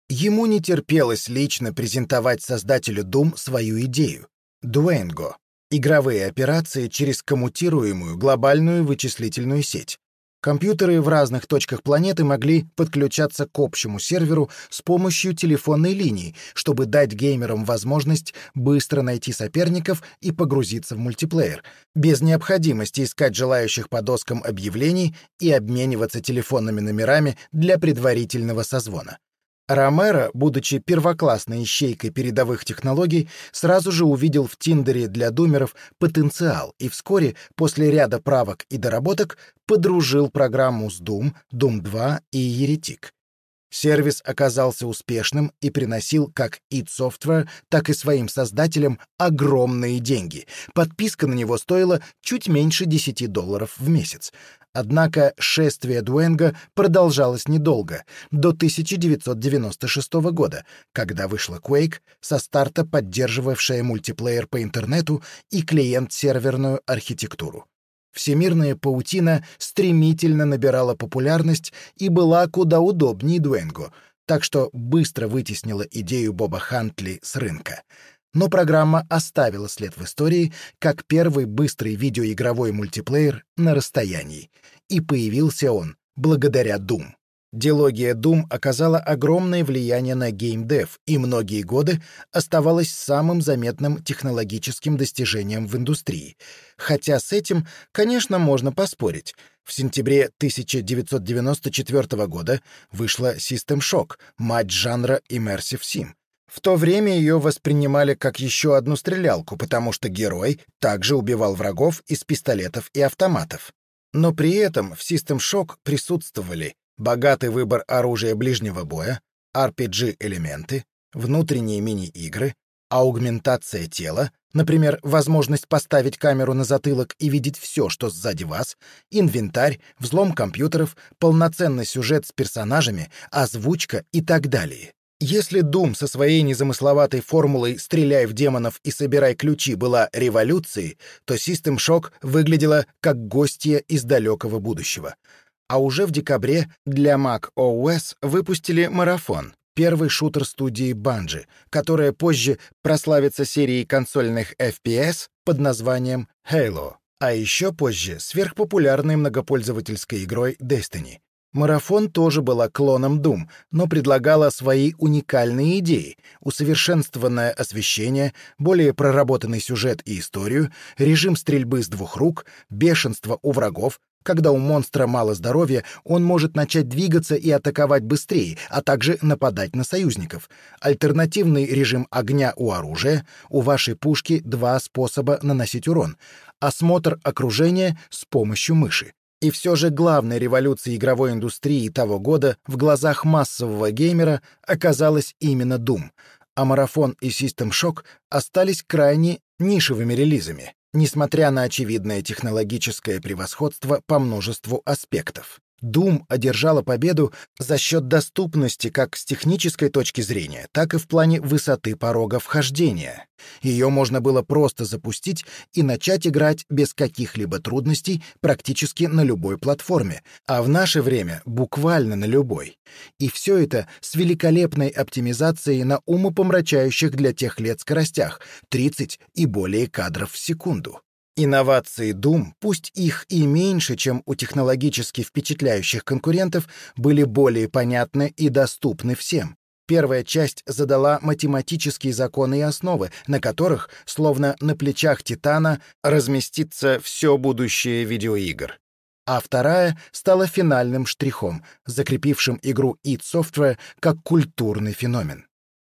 Ему не терпелось лично презентовать создателю Doom свою идею — Дуэнго — игровые операции через коммутируемую глобальную вычислительную сеть. Компьютеры в разных точках планеты могли подключаться к общему серверу с помощью телефонной линии, чтобы дать геймерам возможность быстро найти соперников и погрузиться в мультиплеер, без необходимости искать желающих по доскам объявлений и обмениваться телефонными номерами для предварительного созвона. Ромеро, будучи первоклассной ищейкой передовых технологий, сразу же увидел в Тиндере для думеров потенциал и вскоре, после ряда правок и доработок, подружил программу с Doom, Doom 2 и Еретик. Сервис оказался успешным и приносил как id Software, так и своим создателям огромные деньги. Подписка на него стоила чуть меньше 10 долларов в месяц. Однако шествие Дуэнга продолжалось недолго, до 1996 года, когда вышла Quake, со старта поддерживавшая мультиплеер по интернету и клиент-серверную архитектуру. Всемирная паутина стремительно набирала популярность и была куда удобнее Дуэнго, так что быстро вытеснила идею Боба Хантли с рынка. Но программа оставила след в истории как первый быстрый видеоигровой мультиплеер на расстоянии. И появился он благодаря Doom. Дилогия Doom оказала огромное влияние на геймдев и многие годы оставалась самым заметным технологическим достижением в индустрии. Хотя с этим, конечно, можно поспорить. В сентябре 1994 года вышла System Shock, мать жанра Immersive Sim. В то время ее воспринимали как еще одну стрелялку, потому что герой также убивал врагов из пистолетов и автоматов. Но при этом в System Shock присутствовали богатый выбор оружия ближнего боя, RPG-элементы, внутренние мини-игры, аугментация тела, например, возможность поставить камеру на затылок и видеть все, что сзади вас, инвентарь, взлом компьютеров, полноценный сюжет с персонажами, озвучка и так далее. Если Doom со своей незамысловатой формулой «стреляй в демонов и собирай ключи» была революцией, то System Shock выглядела как гостья из далекого будущего — а уже в декабре для Mac OS выпустили «Марафон», первый шутер студии Bungie, которая позже прославится серией консольных FPS под названием Halo, а еще позже сверхпопулярной многопользовательской игрой Destiny. Марафон тоже была клоном Doom, но предлагала свои уникальные идеи, усовершенствованное освещение, более проработанный сюжет и историю, режим стрельбы с двух рук, бешенство у врагов, когда у монстра мало здоровья, он может начать двигаться и атаковать быстрее, а также нападать на союзников. Альтернативный режим огня у оружия. У вашей пушки два способа наносить урон. Осмотр окружения с помощью мыши. И все же главной революцией игровой индустрии того года в глазах массового геймера оказалась именно Doom, а Марафон и System Shock остались крайне нишевыми релизами несмотря на очевидное технологическое превосходство по множеству аспектов. Doom одержала победу за счет доступности как с технической точки зрения, так и в плане высоты порога вхождения. Ее можно было просто запустить и начать играть без каких-либо трудностей практически на любой платформе, а в наше время буквально на любой. И все это с великолепной оптимизацией на умопомрачающих для тех лет скоростях — 30 и более кадров в секунду. Инновации Doom, пусть их и меньше, чем у технологически впечатляющих конкурентов, были более понятны и доступны всем. Первая часть задала математические законы и основы, на которых, словно на плечах Титана, разместится все будущее видеоигр. А вторая стала финальным штрихом, закрепившим игру id Software как культурный феномен.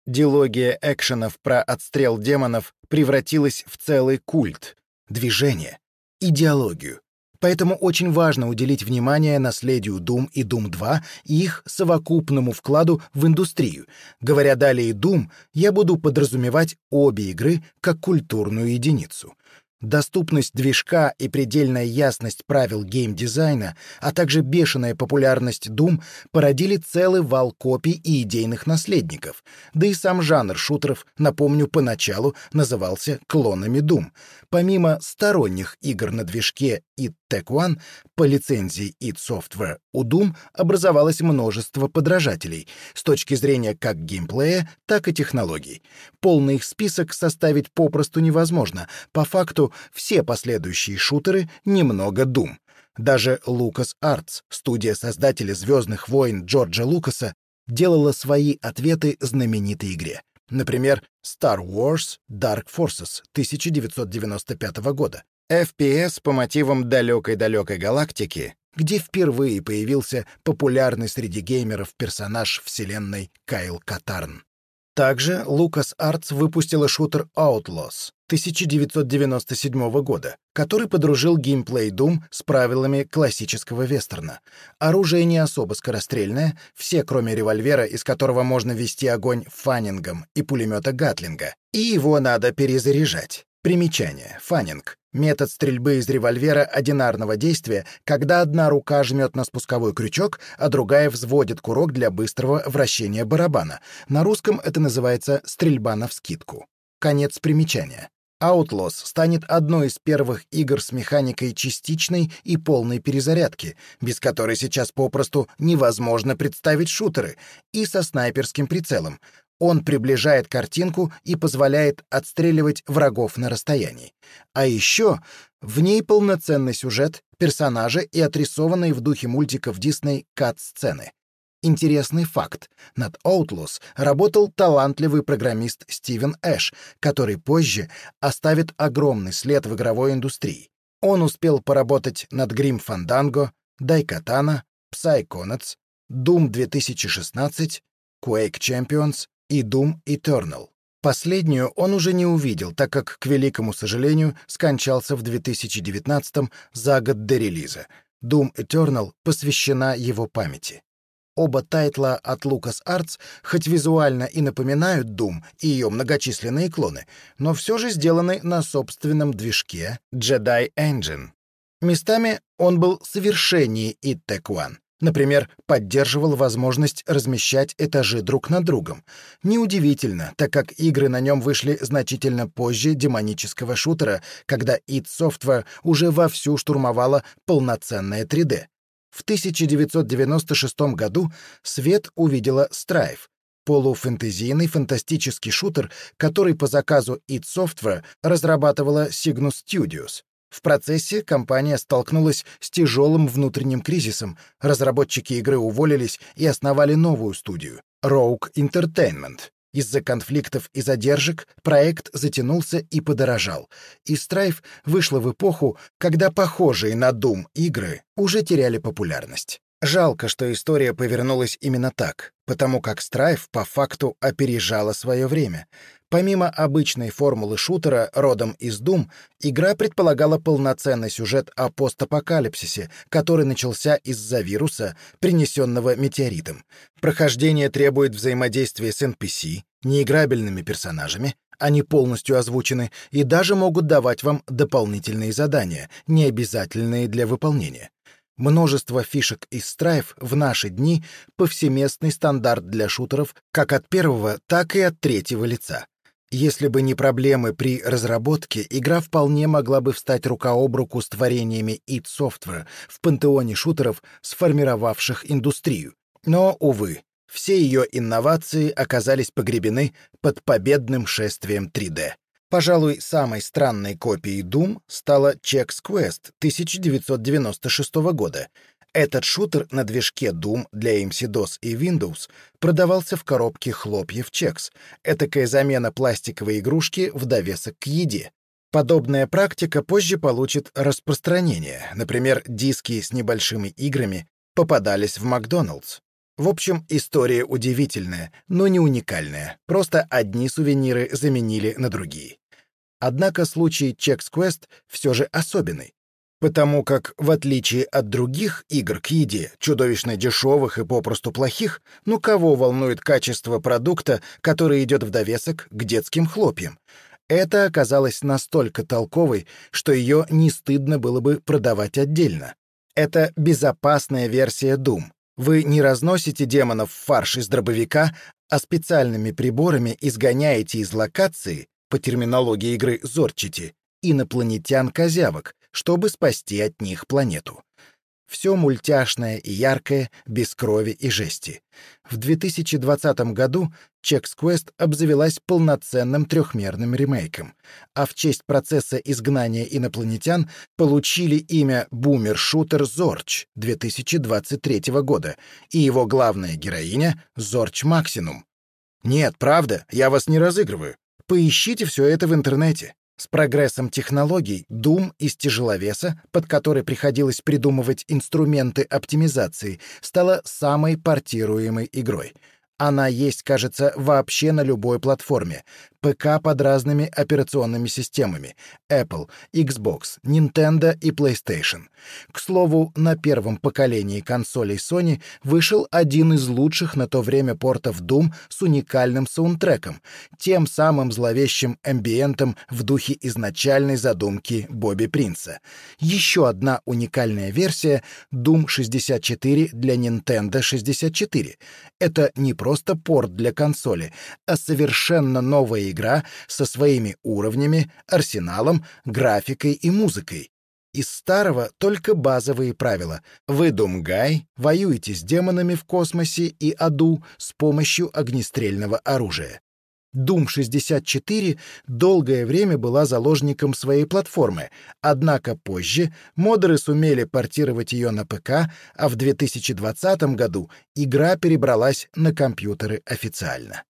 Дилогия экшенов про отстрел демонов превратилась в целый культ — движение, идеологию. Поэтому очень важно уделить внимание наследию Doom и Doom 2 и их совокупному вкладу в индустрию. Говоря далее Doom, я буду подразумевать обе игры как культурную единицу. Доступность движка и предельная ясность правил геймдизайна, а также бешеная популярность Doom породили целый вал копий и идейных наследников. Да и сам жанр шутеров, напомню, поначалу назывался клонами Doom. Помимо сторонних игр на движке и Tech One по лицензии id Software у Doom образовалось множество подражателей с точки зрения как геймплея, так и технологий. Полный их список составить попросту невозможно. По факту все последующие шутеры немного Doom. Даже LucasArts, студия создателя «Звездных войн» Джорджа Лукаса, делала свои ответы знаменитой игре. Например, Star Wars Dark Forces 1995 года, FPS по мотивам далекой-далекой галактики, где впервые появился популярный среди геймеров персонаж вселенной Кайл Катарн. Также LucasArts выпустила шутер Outlaws 1997 года, который подружил геймплей Doom с правилами классического вестерна. Оружие не особо скорострельное, все кроме револьвера, из которого можно вести огонь фаннингом, и пулемета Гатлинга, и его надо перезаряжать. Примечание. Фаннинг. Метод стрельбы из револьвера одинарного действия, когда одна рука жмет на спусковой крючок, а другая взводит курок для быстрого вращения барабана. На русском это называется «стрельба навскидку». Конец примечания. Outlaws станет одной из первых игр с механикой частичной и полной перезарядки, без которой сейчас попросту невозможно представить шутеры, и со снайперским прицелом, Он приближает картинку и позволяет отстреливать врагов на расстоянии. А еще в ней полноценный сюжет, персонажи и отрисованные в духе мультиков Дисней кат-сцены. Интересный факт. Над Outlaws работал талантливый программист Стивен Эш, который позже оставит огромный след в игровой индустрии. Он успел поработать над Grim Fandango, Daikatana, Psychonauts, Doom 2016, Quake Champions и Doom Eternal. Последнюю он уже не увидел, так как, к великому сожалению, скончался в 2019 за год до релиза. Doom Eternal посвящена его памяти. Оба тайтла от LucasArts хоть визуально и напоминают Doom и ее многочисленные клоны, но все же сделаны на собственном движке Jedi Engine. Местами он был совершеннее и Tech. Например, поддерживал возможность размещать этажи друг над другом. Неудивительно, так как игры на нем вышли значительно позже демонического шутера, когда id Software уже вовсю штурмовала полноценное 3D. В 1996 году свет увидела Strife, полуфэнтезийный фантастический шутер, который по заказу id Software разрабатывала Cygnus Studios. В процессе компания столкнулась с тяжелым внутренним кризисом, разработчики игры уволились и основали новую студию — Rogue Entertainment. Из-за конфликтов и задержек проект затянулся и подорожал, и Strife вышла в эпоху, когда похожие на Doom игры уже теряли популярность. Жалко, что история повернулась именно так, потому как Strife по факту опережала свое время. Помимо обычной формулы шутера родом из Doom, игра предполагала полноценный сюжет о постапокалипсисе, который начался из-за вируса, принесенного метеоритом. Прохождение требует взаимодействия с NPC, неиграбельными персонажами, они полностью озвучены и даже могут давать вам дополнительные задания, не обязательные для выполнения. Множество фишек из Strife в наши дни — повсеместный стандарт для шутеров как от первого, так и от третьего лица. Если бы не проблемы при разработке, игра вполне могла бы встать рука об руку с творениями id Software в пантеоне шутеров, сформировавших индустрию. Но, увы, все ее инновации оказались погребены под победным шествием 3D. Пожалуй, самой странной копией Doom стала Chex Quest 1996 года, этот шутер на движке Doom для MC-DOS и Windows продавался в коробке хлопьев Chex, этакая замена пластиковой игрушки в довесок к еде. Подобная практика позже получит распространение. Например, диски с небольшими играми попадались в Макдоналдс. В общем, история удивительная, но не уникальная. Просто одни сувениры заменили на другие. Однако случай Chex Quest все же особенный потому как, в отличие от других игр к еде, чудовищно дешевых и попросту плохих, ну кого волнует качество продукта, который идет в довесок к детским хлопьям? Это оказалось настолько толковой, что ее не стыдно было бы продавать отдельно. Это безопасная версия Doom. Вы не разносите демонов в фарш из дробовика, а специальными приборами изгоняете из локации, по терминологии игры Зорчити, инопланетян-козявок, чтобы спасти от них планету. Все мультяшное и яркое, без крови и жести. В 2020 году Chex Quest обзавелась полноценным трехмерным ремейком, а в честь процесса изгнания инопланетян получили имя бумер-шутер Зорч 2023 года и его главная героиня Зорч Максимум. Нет, правда, я вас не разыгрываю. Поищите все это в интернете. С прогрессом технологий Doom из тяжеловеса, под который приходилось придумывать инструменты оптимизации, стала самой портируемой игрой — она есть, кажется, вообще на любой платформе. ПК под разными операционными системами. Apple, Xbox, Nintendo и PlayStation. К слову, на первом поколении консолей Sony вышел один из лучших на то время портов Doom с уникальным саундтреком, тем самым зловещим эмбиентом в духе изначальной задумки Бобби Принца. Еще одна уникальная версия — Doom 64 для Nintendo 64. Это не просто порт для консоли, а совершенно новая игра со своими уровнями, арсеналом, графикой и музыкой. Из старого только базовые правила. Вы, Думгай, воюете с демонами в космосе и аду с помощью огнестрельного оружия. Doom-64 долгое время была заложником своей платформы, однако позже модеры сумели портировать ее на ПК, а в 2020 году игра перебралась на компьютеры официально.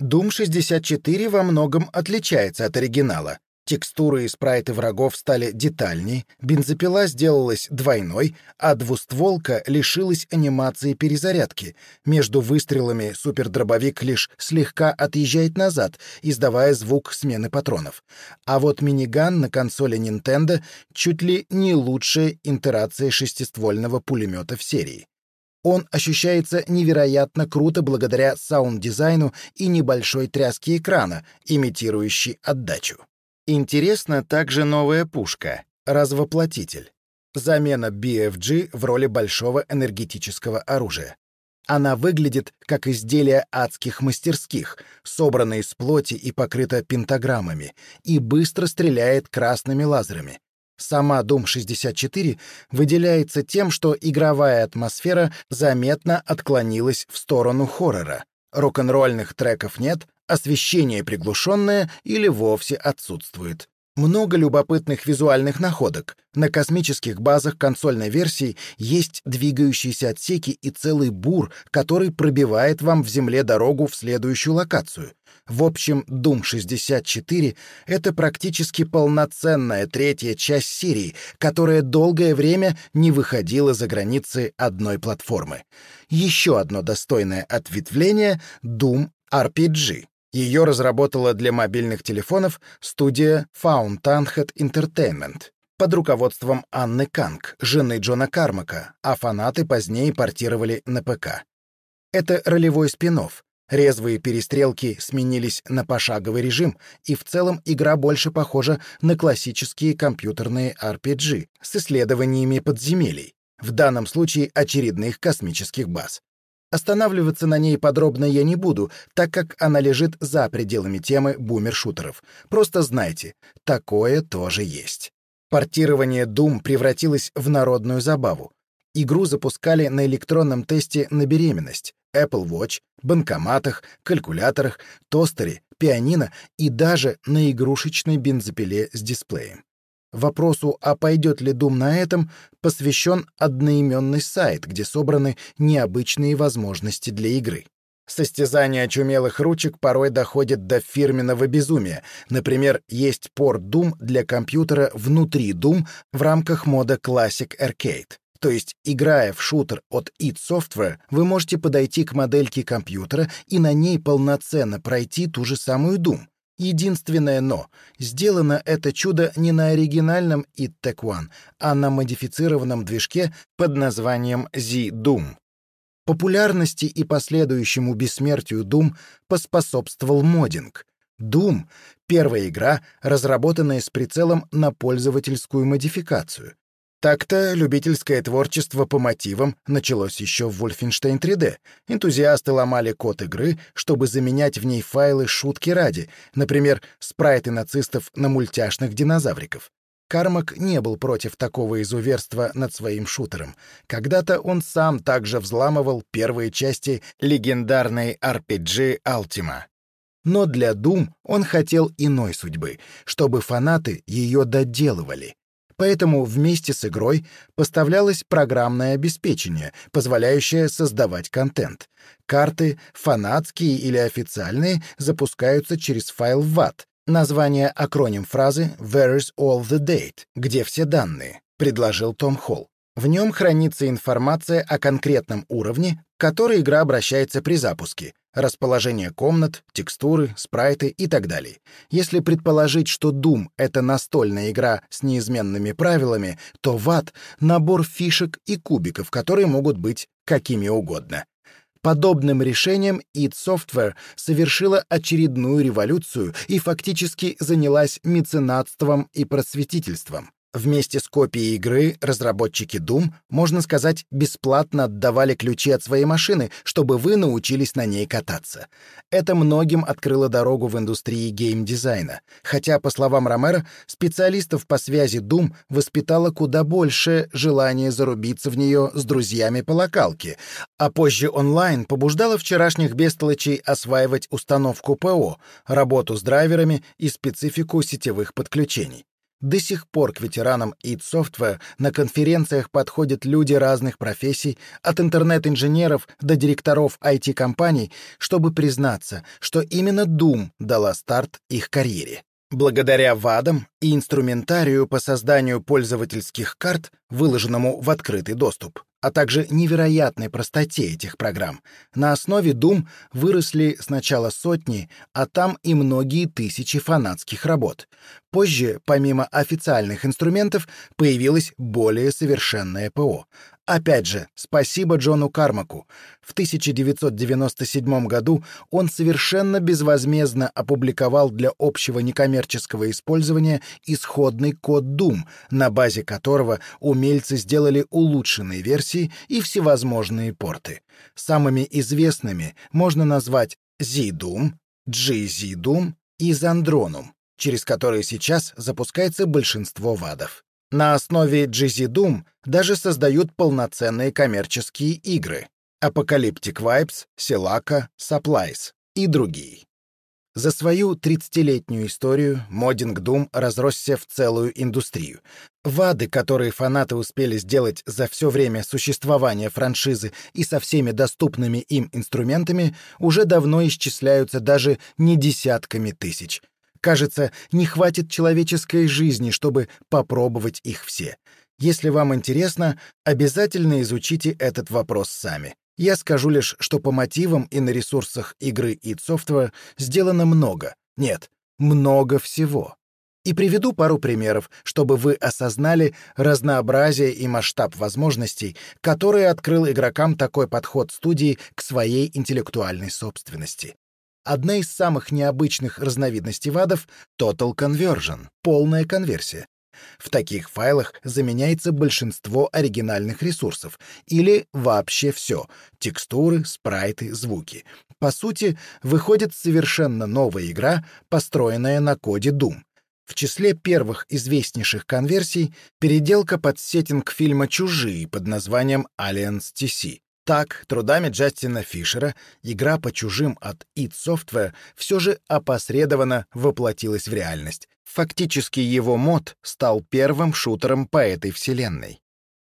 Doom-64 во многом отличается от оригинала. Текстуры и спрайты врагов стали детальней, бензопила сделалась двойной, а двустволка лишилась анимации перезарядки. Между выстрелами супердробовик лишь слегка отъезжает назад, издавая звук смены патронов. А вот миниган на консоли Nintendo чуть ли не лучшая интерация шестиствольного пулемета в серии. Он ощущается невероятно круто благодаря саунд-дизайну и небольшой тряске экрана, имитирующей отдачу. Интересна также новая пушка — развоплотитель. Замена BFG в роли большого энергетического оружия. Она выглядит как изделие адских мастерских, собранное из плоти и покрыто пентаграммами, и быстро стреляет красными лазерами. Сама Doom-64 выделяется тем, что игровая атмосфера заметно отклонилась в сторону хоррора. Рок-н-ролльных треков нет, освещение приглушенное или вовсе отсутствует. Много любопытных визуальных находок. На космических базах консольной версии есть двигающиеся отсеки и целый бур, который пробивает вам в земле дорогу в следующую локацию. В общем, Doom 64 — это практически полноценная третья часть серии, которая долгое время не выходила за границы одной платформы. Еще одно достойное ответвление — Doom RPG. Ее разработала для мобильных телефонов студия Fountainhead Entertainment под руководством Анны Канг, жены Джона Кармака, а фанаты позднее портировали на ПК. Это ролевой спин -офф. Резвые перестрелки сменились на пошаговый режим, и в целом игра больше похожа на классические компьютерные RPG с исследованиями подземелий, в данном случае очередных космических баз. Останавливаться на ней подробно я не буду, так как она лежит за пределами темы бумер-шутеров. Просто знайте, такое тоже есть. Портирование Doom превратилось в народную забаву. Игру запускали на электронном тесте на беременность, Apple Watch, банкоматах, калькуляторах, тостере, пианино и даже на игрушечной бензопиле с дисплеем. Вопросу, а пойдет ли Doom на этом, посвящен одноименный сайт, где собраны необычные возможности для игры. Состязания очумелых ручек порой доходят до фирменного безумия. Например, есть порт Doom для компьютера внутри Doom в рамках мода Classic Arcade. То есть, играя в шутер от id Software, вы можете подойти к модельке компьютера и на ней полноценно пройти ту же самую Doom. Единственное «но» — сделано это чудо не на оригинальном One, а на модифицированном движке под названием Z-Doom. Популярности и последующему бессмертию Doom поспособствовал моддинг. Doom — первая игра, разработанная с прицелом на пользовательскую модификацию. Так-то любительское творчество по мотивам началось еще в Wolfenstein 3D. Энтузиасты ломали код игры, чтобы заменять в ней файлы шутки ради, например, спрайты нацистов на мультяшных динозавриков. Кармак не был против такого изуверства над своим шутером. Когда-то он сам также взламывал первые части легендарной RPG Ultima. Но для Doom он хотел иной судьбы, чтобы фанаты ее доделывали. Поэтому вместе с игрой поставлялось программное обеспечение, позволяющее создавать контент. Карты, фанатские или официальные, запускаются через файл VAT. Название акроним фразы «Where's all the date?» где все данные, предложил Том Холл. В нем хранится информация о конкретном уровне, к которой игра обращается при запуске, расположение комнат, текстуры, спрайты и так далее. Если предположить, что Doom — это настольная игра с неизменными правилами, то VAT — набор фишек и кубиков, которые могут быть какими угодно. Подобным решением id Software совершила очередную революцию и фактически занялась меценатством и просветительством. Вместе с копией игры разработчики Doom, можно сказать, бесплатно отдавали ключи от своей машины, чтобы вы научились на ней кататься. Это многим открыло дорогу в индустрии геймдизайна. Хотя, по словам Ромеро, специалистов по связи Doom воспитало куда больше желания зарубиться в нее с друзьями по локалке, а позже онлайн побуждало вчерашних бестолочей осваивать установку ПО, работу с драйверами и специфику сетевых подключений. До сих пор к ветеранам id Software на конференциях подходят люди разных профессий, от интернет-инженеров до директоров IT-компаний, чтобы признаться, что именно Doom дала старт их карьере. Благодаря ВАДам и инструментарию по созданию пользовательских карт, выложенному в открытый доступ, а также невероятной простоте этих программ, на основе Doom выросли сначала сотни, а там и многие тысячи фанатских работ. Позже, помимо официальных инструментов, появилось более совершенное ПО. Опять же, спасибо Джону Кармаку. В 1997 году он совершенно безвозмездно опубликовал для общего некоммерческого использования исходный код Doom, на базе которого умельцы сделали улучшенные версии и всевозможные порты. Самыми известными можно назвать Z-Doom, GZ-Doom и Zandronum, через которые сейчас запускается большинство вадов. На основе GZ Doom даже создают полноценные коммерческие игры Apocalyptic Vibes, Selaca, Supplies и другие. За свою 30-летнюю историю моддинг Doom разросся в целую индустрию. Вады, которые фанаты успели сделать за все время существования франшизы и со всеми доступными им инструментами, уже давно исчисляются даже не десятками тысяч — Кажется, не хватит человеческой жизни, чтобы попробовать их все. Если вам интересно, обязательно изучите этот вопрос сами. Я скажу лишь, что по мотивам и на ресурсах игры id Software сделано много. Нет, много всего. И приведу пару примеров, чтобы вы осознали разнообразие и масштаб возможностей, которые открыл игрокам такой подход студии к своей интеллектуальной собственности. Одна из самых необычных разновидностей вадов — Total Conversion — полная конверсия. В таких файлах заменяется большинство оригинальных ресурсов или вообще все — текстуры, спрайты, звуки. По сути, выходит совершенно новая игра, построенная на коде Doom. В числе первых известнейших конверсий — переделка под сеттинг фильма «Чужие» под названием Alliance TC. Так, трудами Джастина Фишера игра по чужим от id Software все же опосредованно воплотилась в реальность. Фактически его мод стал первым шутером по этой вселенной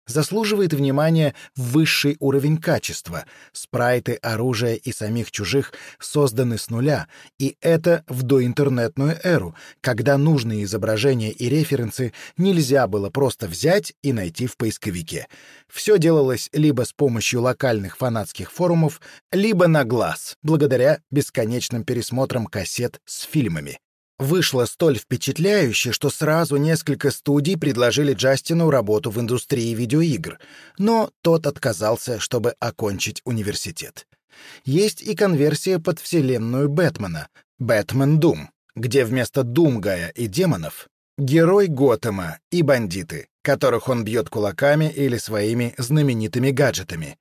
заслуживает внимания высший уровень качества. Спрайты, оружие и самих чужих созданы с нуля, и это в доинтернетную эру, когда нужные изображения и референсы нельзя было просто взять и найти в поисковике. Все делалось либо с помощью локальных фанатских форумов, либо на глаз, благодаря бесконечным пересмотрам кассет с фильмами вышло столь впечатляюще, что сразу несколько студий предложили Джастину работу в индустрии видеоигр, но тот отказался, чтобы окончить университет. Есть и конверсия под вселенную Бэтмена «Бэтмен Дум», где вместо Думгая и демонов — герой Готэма и бандиты, которых он бьет кулаками или своими знаменитыми гаджетами.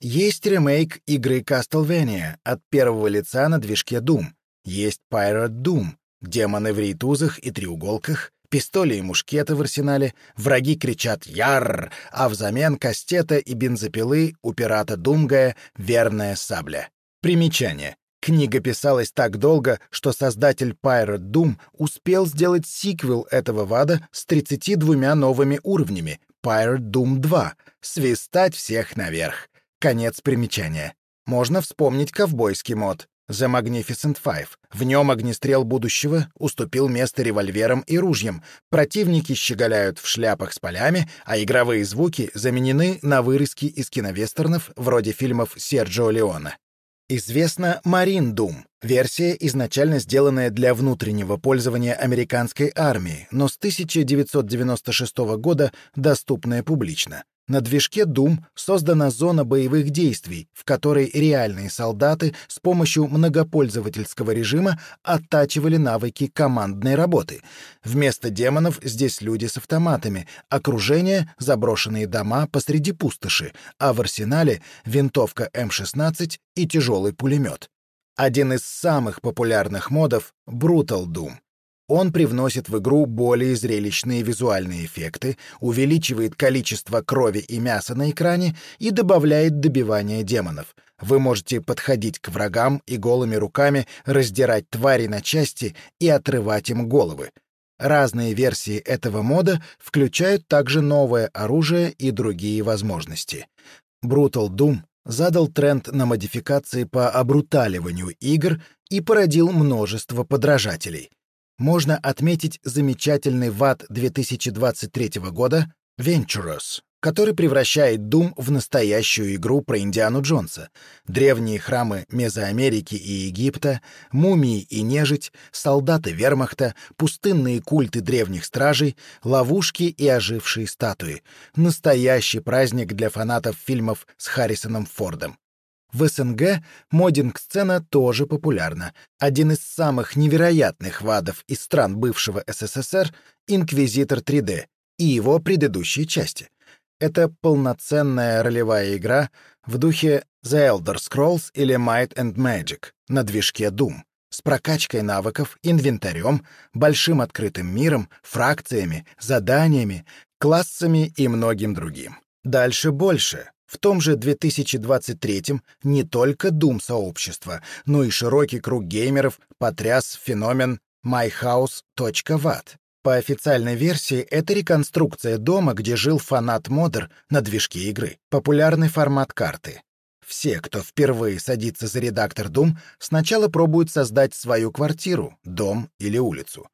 Есть ремейк игры Castlevania от первого лица на движке Doom. Есть Pirate Doom, Демоны в рейтузах и треуголках, пистоли и мушкеты в арсенале, враги кричат «Яр!», а взамен кастета и бензопилы у пирата Думгая верная сабля. Примечание. Книга писалась так долго, что создатель Pirate Doom успел сделать сиквел этого вада с 32 новыми уровнями Pirate Doom 2, свистать всех наверх. Конец примечания. Можно вспомнить ковбойский мод. The Magnificent Five. В нем огнестрел будущего уступил место револьверам и ружьям. Противники щеголяют в шляпах с полями, а игровые звуки заменены на вырезки из киновестернов вроде фильмов Серджио Леона. Известна Marine Doom, версия, изначально сделанная для внутреннего пользования американской армии, но с 1996 года доступная публично. На движке Doom создана зона боевых действий, в которой реальные солдаты с помощью многопользовательского режима оттачивали навыки командной работы. Вместо демонов здесь люди с автоматами, окружение — заброшенные дома посреди пустоши, а в арсенале — винтовка М-16 и тяжелый пулемет. Один из самых популярных модов — Brutal Doom — он привносит в игру более зрелищные визуальные эффекты, увеличивает количество крови и мяса на экране и добавляет добивание демонов. Вы можете подходить к врагам и голыми руками раздирать твари на части и отрывать им головы. Разные версии этого мода включают также новое оружие и другие возможности. Brutal Doom задал тренд на модификации по обруталиванию игр и породил множество подражателей можно отметить замечательный ВАД 2023 года Venturous, который превращает Doom в настоящую игру про Индиану Джонса. Древние храмы Мезоамерики и Египта, мумии и нежить, солдаты вермахта, пустынные культы древних стражей, ловушки и ожившие статуи. Настоящий праздник для фанатов фильмов с Харрисоном Фордом. В СНГ моддинг-сцена тоже популярна. Один из самых невероятных вадов из стран бывшего СССР — Инквизитор 3D и его предыдущие части. Это полноценная ролевая игра в духе The Elder Scrolls или Might and Magic на движке Doom с прокачкой навыков, инвентарем, большим открытым миром, фракциями, заданиями, классами и многим другим. Дальше больше. В том же 2023 не только Doom-сообщество, но и широкий круг геймеров потряс феномен myhouse.vat. По официальной версии, это реконструкция дома, где жил фанат-модер на движке игры. Популярный формат карты. Все, кто впервые садится за редактор Doom, сначала пробуют создать свою квартиру, дом или улицу.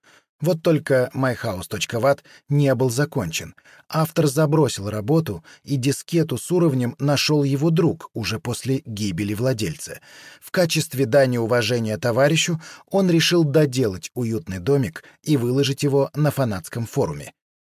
Вот только myhouse.vat не был закончен. Автор забросил работу, и дискету с уровнем нашел его друг уже после гибели владельца. В качестве дани уважения товарищу он решил доделать уютный домик и выложить его на фанатском форуме.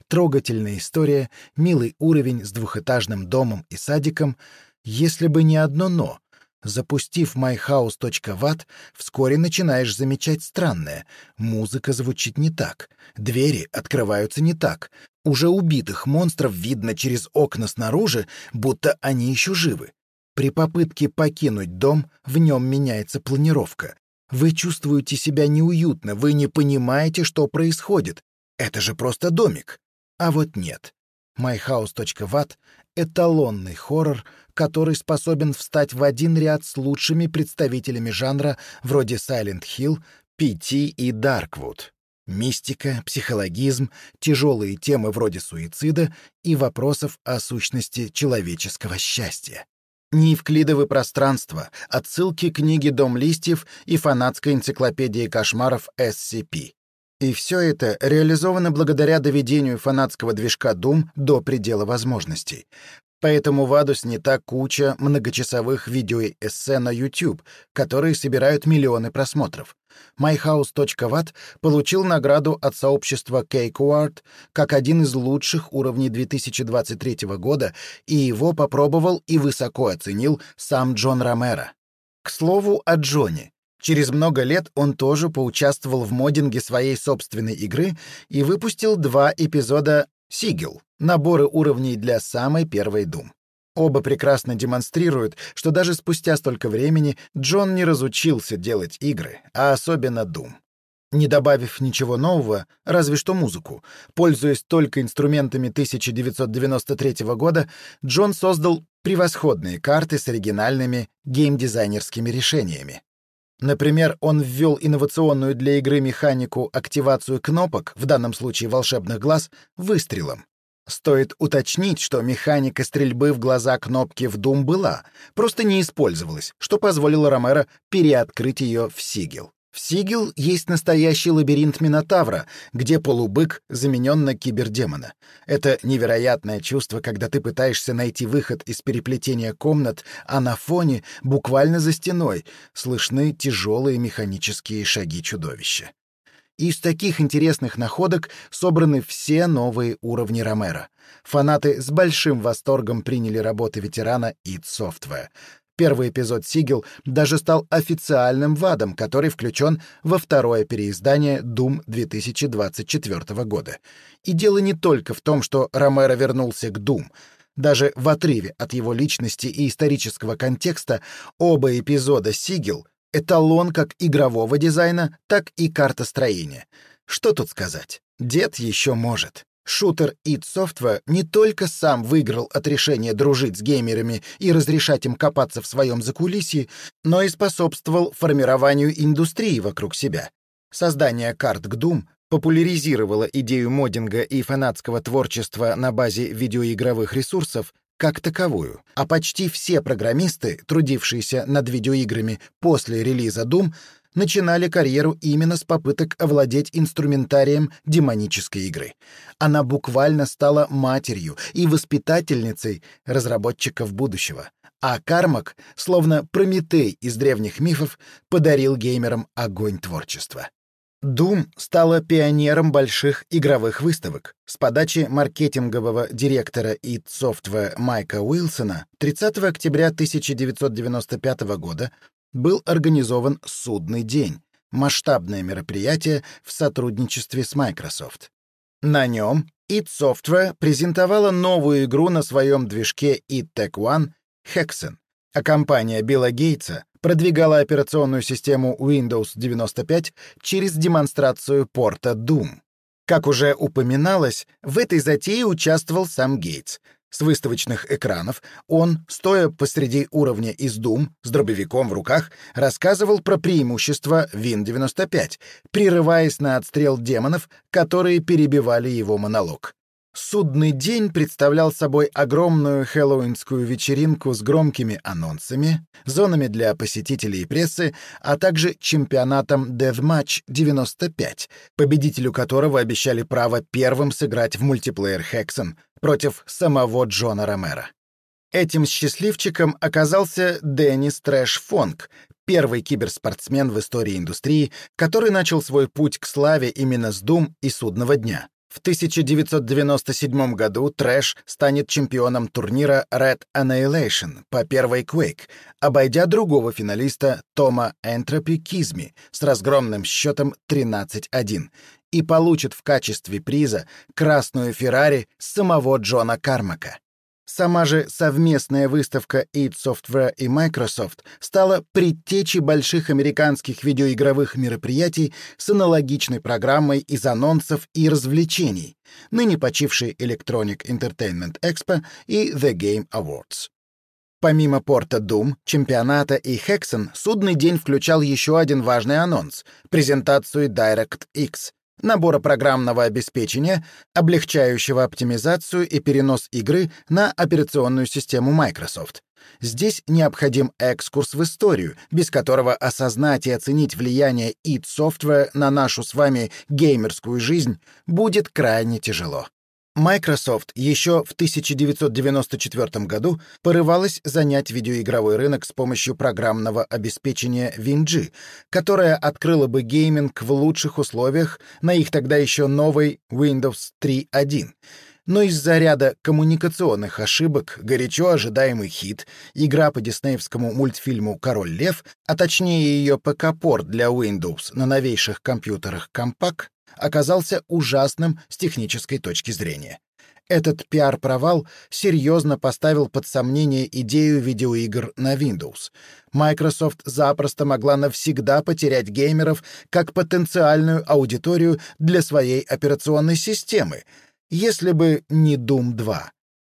Трогательная история, милый уровень с двухэтажным домом и садиком. Если бы не одно «но», Запустив myhouse.vat, вскоре начинаешь замечать странное. Музыка звучит не так, двери открываются не так. Уже убитых монстров видно через окна снаружи, будто они еще живы. При попытке покинуть дом в нем меняется планировка. Вы чувствуете себя неуютно, вы не понимаете, что происходит. Это же просто домик. А вот нет. myhouse.vat — эталонный хоррор — который способен встать в один ряд с лучшими представителями жанра вроде Silent Hill, PT и Darkwood. Мистика, психологизм, тяжелые темы вроде суицида и вопросов о сущности человеческого счастья. Неевклидовы пространства, отсылки к книге «Дом листьев» и фанатской энциклопедии кошмаров SCP. И все это реализовано благодаря доведению фанатского движка Doom до предела возможностей. Поэтому в Аду снята куча многочасовых видеоэссе на YouTube, которые собирают миллионы просмотров. MyHouse.vat получил награду от сообщества CakeWard как один из лучших уровней 2023 года, и его попробовал и высоко оценил сам Джон Ромеро. К слову о Джоне. Через много лет он тоже поучаствовал в моддинге своей собственной игры и выпустил два эпизода «Сигел» наборы уровней для самой первой Doom. Оба прекрасно демонстрируют, что даже спустя столько времени Джон не разучился делать игры, а особенно Doom. Не добавив ничего нового, разве что музыку, пользуясь только инструментами 1993 года, Джон создал превосходные карты с оригинальными геймдизайнерскими решениями. Например, он ввел инновационную для игры механику активацию кнопок, в данном случае волшебных глаз, выстрелом. Стоит уточнить, что механика стрельбы в глаза кнопки в Doom была, просто не использовалась, что позволило Ромеро переоткрыть ее в Сигел. В Сигел есть настоящий лабиринт Минотавра, где полубык заменен на кибердемона. Это невероятное чувство, когда ты пытаешься найти выход из переплетения комнат, а на фоне, буквально за стеной, слышны тяжелые механические шаги чудовища. Из таких интересных находок собраны все новые уровни Ромеро. Фанаты с большим восторгом приняли работы ветерана id Software. Первый эпизод «Сигел» даже стал официальным ВАДом, который включен во второе переиздание Doom 2024 года. И дело не только в том, что Ромеро вернулся к Doom. Даже в отрыве от его личности и исторического контекста оба эпизода «Сигел» — эталон как игрового дизайна, так и картостроения. Что тут сказать? Дед еще может. Шутер id Software не только сам выиграл от решения дружить с геймерами и разрешать им копаться в своем закулисье, но и способствовал формированию индустрии вокруг себя. Создание карт к Doom популяризировало идею моддинга и фанатского творчества на базе видеоигровых ресурсов как таковую, а почти все программисты, трудившиеся над видеоиграми после релиза Doom, начинали карьеру именно с попыток овладеть инструментарием демонической игры. Она буквально стала матерью и воспитательницей разработчиков будущего. А Кармак, словно Прометей из древних мифов, подарил геймерам огонь творчества. Doom стала пионером больших игровых выставок. С подачи маркетингового директора id Software Майка Уилсона 30 октября 1995 года был организован «Судный день» — масштабное мероприятие в сотрудничестве с Microsoft. На нем id Software презентовала новую игру на своем движке id Tech One Hexen, а компания Билла Гейтса продвигала операционную систему Windows 95 через демонстрацию порта Doom. Как уже упоминалось, в этой затее участвовал сам Гейтс, с выставочных экранов, он, стоя посреди уровня из Doom с дробовиком в руках, рассказывал про преимущества Win-95, прерываясь на отстрел демонов, которые перебивали его монолог. Судный день представлял собой огромную хэллоуинскую вечеринку с громкими анонсами, зонами для посетителей и прессы, а также чемпионатом Deathmatch 95, победителю которого обещали право первым сыграть в мультиплеер Hexen против самого Джона Ромера. Этим счастливчиком оказался Деннис Трэш Фонг, первый киберспортсмен в истории индустрии, который начал свой путь к славе именно с Doom и Судного дня. В 1997 году Трэш станет чемпионом турнира Red Annihilation по первой Quake, обойдя другого финалиста Тома Энтропи Кизми с разгромным счетом 13-1 и получит в качестве приза красную Феррари самого Джона Кармака. Сама же совместная выставка id Software и Microsoft стала предтечей больших американских видеоигровых мероприятий с аналогичной программой из анонсов и развлечений, ныне почившей Electronic Entertainment Expo и The Game Awards. Помимо порта Doom, чемпионата и Hexen, судный день включал еще один важный анонс — презентацию DirectX, набора программного обеспечения, облегчающего оптимизацию и перенос игры на операционную систему Microsoft. Здесь необходим экскурс в историю, без которого осознать и оценить влияние id Software на нашу с вами геймерскую жизнь будет крайне тяжело. Microsoft еще в 1994 году порывалась занять видеоигровой рынок с помощью программного обеспечения WinG, которое открыло бы гейминг в лучших условиях на их тогда еще новой Windows 3.1. Но из-за ряда коммуникационных ошибок горячо ожидаемый хит, игра по диснеевскому мультфильму «Король лев», а точнее ее ПК-порт для Windows на новейших компьютерах Compaq, оказался ужасным с технической точки зрения. Этот пиар-провал серьезно поставил под сомнение идею видеоигр на Windows. Microsoft запросто могла навсегда потерять геймеров как потенциальную аудиторию для своей операционной системы, если бы не Doom 2.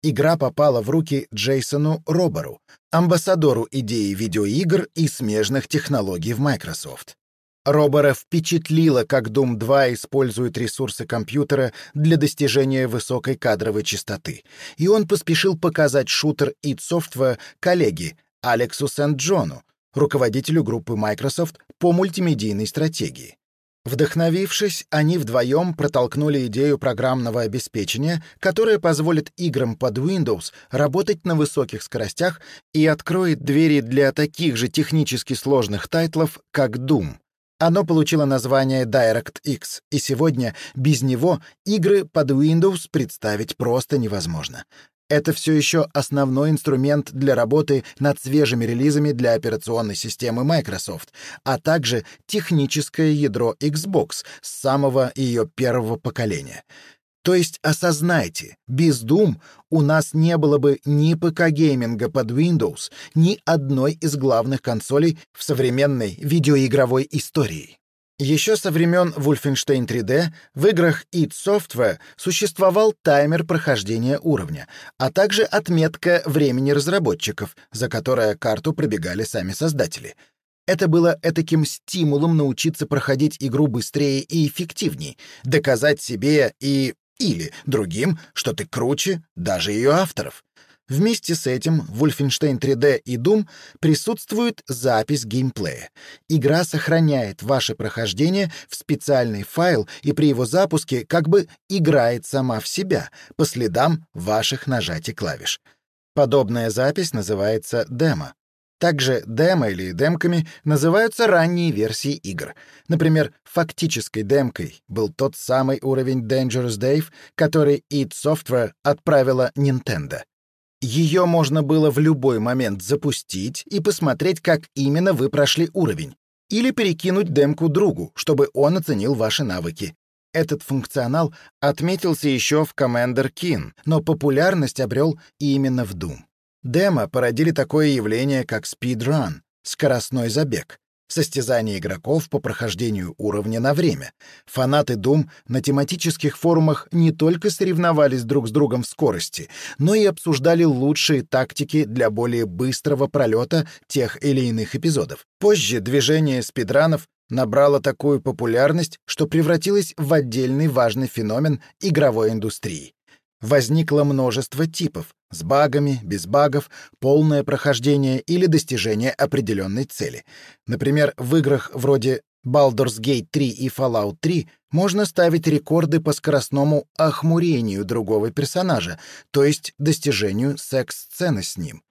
Игра попала в руки Джейсону Роберу, амбассадору идеи видеоигр и смежных технологий в Microsoft. Робора впечатлило, как Doom 2 использует ресурсы компьютера для достижения высокой кадровой частоты, и он поспешил показать шутер id Software коллеге Алексу Сент-Джону, руководителю группы Microsoft по мультимедийной стратегии. Вдохновившись, они вдвоем протолкнули идею программного обеспечения, которое позволит играм под Windows работать на высоких скоростях и откроет двери для таких же технически сложных тайтлов, как Doom — Оно получило название DirectX, и сегодня без него игры под Windows представить просто невозможно. Это все еще основной инструмент для работы над свежими релизами для операционной системы Microsoft, а также техническое ядро Xbox с самого ее первого поколения. То есть осознайте, без Doom у нас не было бы ни ПК-гейминга под Windows, ни одной из главных консолей в современной видеоигровой истории. Еще со времен Wolfenstein 3D в играх id Software существовал таймер прохождения уровня, а также отметка времени разработчиков, за которое карту пробегали сами создатели. Это было этаким стимулом научиться проходить игру быстрее и эффективнее, доказать себе и или другим, что ты круче даже ее авторов. Вместе с этим в Wolfenstein 3D и Doom присутствует запись геймплея. Игра сохраняет ваше прохождение в специальный файл и при его запуске как бы играет сама в себя по следам ваших нажатий клавиш. Подобная запись называется демо. Также демо или демками называются ранние версии игр. Например, фактической демкой был тот самый уровень Dangerous Dave, который id Software отправила Nintendo. Ее можно было в любой момент запустить и посмотреть, как именно вы прошли уровень, или перекинуть демку другу, чтобы он оценил ваши навыки. Этот функционал отметился еще в Commander Keen, но популярность обрел именно в Doom. Демо породили такое явление, как speedrun — скоростной забег состязание игроков по прохождению уровня на время. Фанаты Doom на тематических форумах не только соревновались друг с другом в скорости, но и обсуждали лучшие тактики для более быстрого пролета тех или иных эпизодов. Позже движение спидранов набрало такую популярность, что превратилось в отдельный важный феномен игровой индустрии возникло множество типов с багами, без багов, полное прохождение или достижение определенной цели. Например, в играх вроде Baldur's Gate 3 и Fallout 3 можно ставить рекорды по скоростному охмурению другого персонажа, то есть достижению секс-сцены с ним.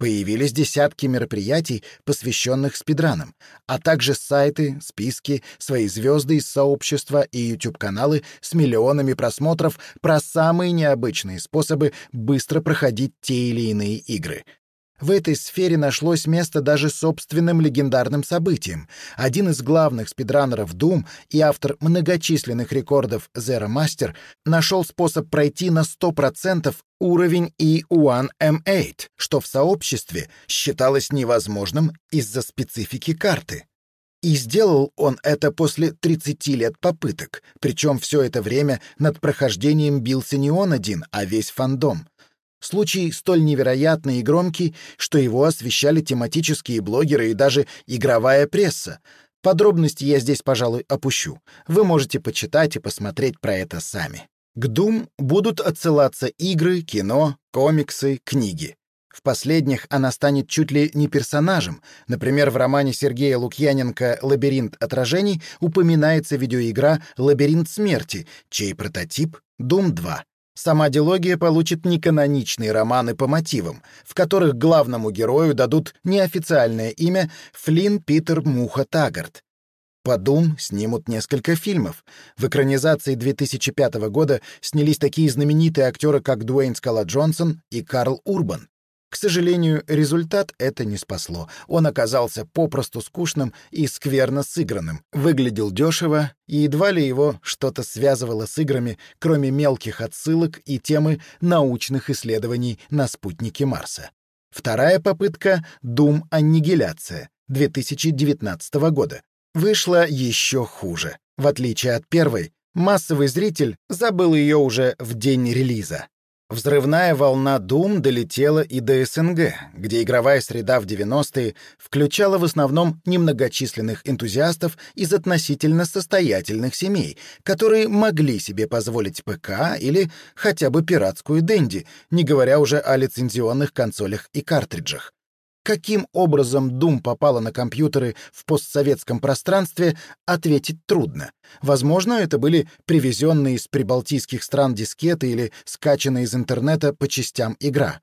Появились десятки мероприятий, посвященных спидранам, а также сайты, списки, свои звезды из сообщества и YouTube-каналы с миллионами просмотров про самые необычные способы быстро проходить те или иные игры — в этой сфере нашлось место даже собственным легендарным событиям. Один из главных спидранеров Doom и автор многочисленных рекордов Zero Master нашел способ пройти на 100% уровень E1M8, что в сообществе считалось невозможным из-за специфики карты. И сделал он это после 30 лет попыток, причем все это время над прохождением бился не он один, а весь фандом. Случай столь невероятный и громкий, что его освещали тематические блогеры и даже игровая пресса. Подробности я здесь, пожалуй, опущу. Вы можете почитать и посмотреть про это сами. К Doom будут отсылаться игры, кино, комиксы, книги. В последних она станет чуть ли не персонажем. Например, в романе Сергея Лукьяненко «Лабиринт отражений» упоминается видеоигра «Лабиринт смерти», чей прототип — Doom 2. Сама дилогия получит неканоничные романы по мотивам, в которых главному герою дадут неофициальное имя Флинн Питер Муха Таггарт. По Дум снимут несколько фильмов. В экранизации 2005 года снялись такие знаменитые актеры, как Дуэйн Скала Джонсон и Карл Урбан. К сожалению, результат это не спасло. Он оказался попросту скучным и скверно сыгранным, выглядел дешево, и едва ли его что-то связывало с играми, кроме мелких отсылок и темы научных исследований на спутнике Марса. Вторая попытка — Doom Аннигиляция 2019 года. Вышла еще хуже. В отличие от первой, массовый зритель забыл ее уже в день релиза. Взрывная волна Doom долетела и до СНГ, где игровая среда в 90-е включала в основном немногочисленных энтузиастов из относительно состоятельных семей, которые могли себе позволить ПК или хотя бы пиратскую Дэнди, не говоря уже о лицензионных консолях и картриджах. Каким образом Doom попала на компьютеры в постсоветском пространстве, ответить трудно. Возможно, это были привезенные из прибалтийских стран дискеты или скачанные из интернета по частям игра.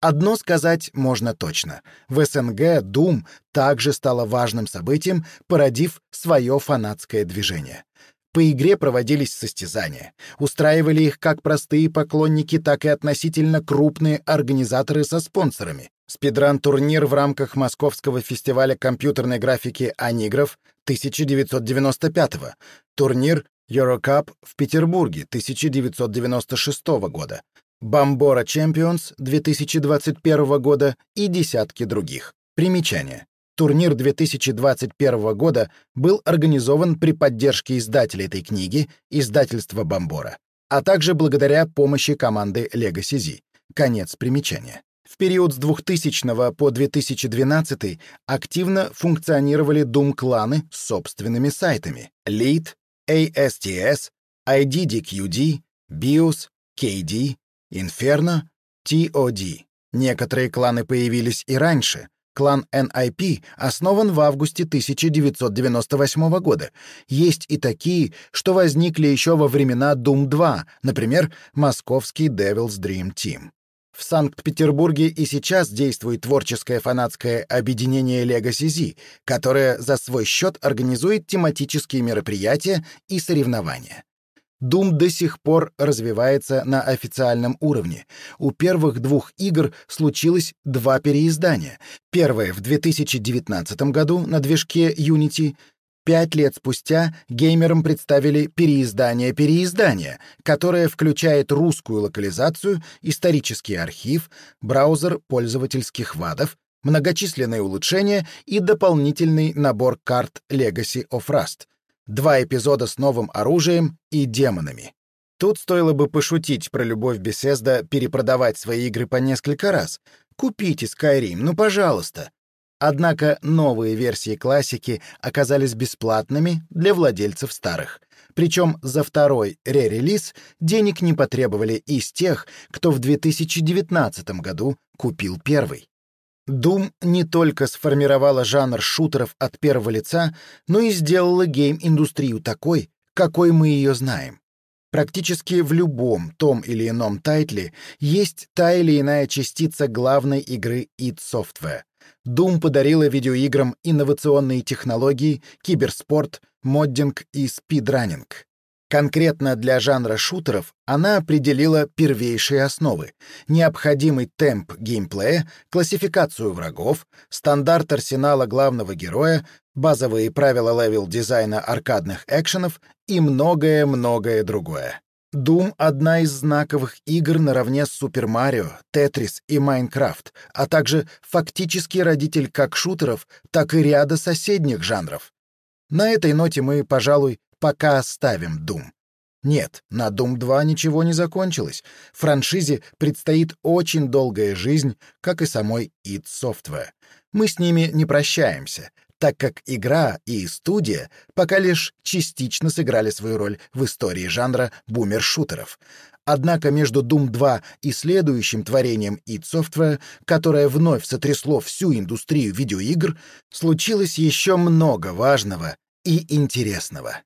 Одно сказать можно точно. В СНГ Doom также стала важным событием, породив свое фанатское движение. По игре проводились состязания. Устраивали их как простые поклонники, так и относительно крупные организаторы со спонсорами. Спидран-турнир в рамках Московского фестиваля компьютерной графики «Анигров» 1995 -го. Турнир Eurocup в Петербурге 1996 года. Бомбора Champions 2021 года и десятки других. Примечание. Турнир 2021 года был организован при поддержке издателя этой книги, издательства Бомбора, а также благодаря помощи команды Legacy Z. Конец примечания. В период с 2000 по 2012 активно функционировали Doom-кланы с собственными сайтами Lead, ASTS, IDDQD, BIOS, KD, Inferno, TOD. Некоторые кланы появились и раньше. Клан NIP основан в августе 1998 года. Есть и такие, что возникли еще во времена Doom 2, например, московский Devil's Dream Team. В Санкт-Петербурге и сейчас действует творческое фанатское объединение Legacy Z, которое за свой счет организует тематические мероприятия и соревнования. Doom до сих пор развивается на официальном уровне. У первых двух игр случилось два переиздания. Первое в 2019 году на движке Unity, Пять лет спустя геймерам представили переиздание переиздания, которое включает русскую локализацию, исторический архив, браузер пользовательских вадов, многочисленные улучшения и дополнительный набор карт Legacy of Rust — два эпизода с новым оружием и демонами. Тут стоило бы пошутить про любовь Бесезда перепродавать свои игры по несколько раз. Купите Skyrim, ну пожалуйста. Однако новые версии классики оказались бесплатными для владельцев старых. Причем за второй ререлиз денег не потребовали из тех, кто в 2019 году купил первый. Doom не только сформировала жанр шутеров от первого лица, но и сделала гейм-индустрию такой, какой мы ее знаем. Практически в любом том или ином тайтле есть та или иная частица главной игры id Software. Doom подарила видеоиграм инновационные технологии, киберспорт, моддинг и спидранинг. Конкретно для жанра шутеров она определила первейшие основы — необходимый темп геймплея, классификацию врагов, стандарт арсенала главного героя, базовые правила левел-дизайна аркадных экшенов и многое-многое другое. Doom — одна из знаковых игр наравне с Super Mario, Tetris и Minecraft, а также фактический родитель как шутеров, так и ряда соседних жанров. На этой ноте мы, пожалуй, пока оставим Doom. Нет, на Doom 2 ничего не закончилось. Франшизе предстоит очень долгая жизнь, как и самой id Software. Мы с ними не прощаемся, так как игра и студия пока лишь частично сыграли свою роль в истории жанра бумер-шутеров. Однако между Doom 2 и следующим творением id Software, которое вновь сотрясло всю индустрию видеоигр, случилось еще много важного и интересного.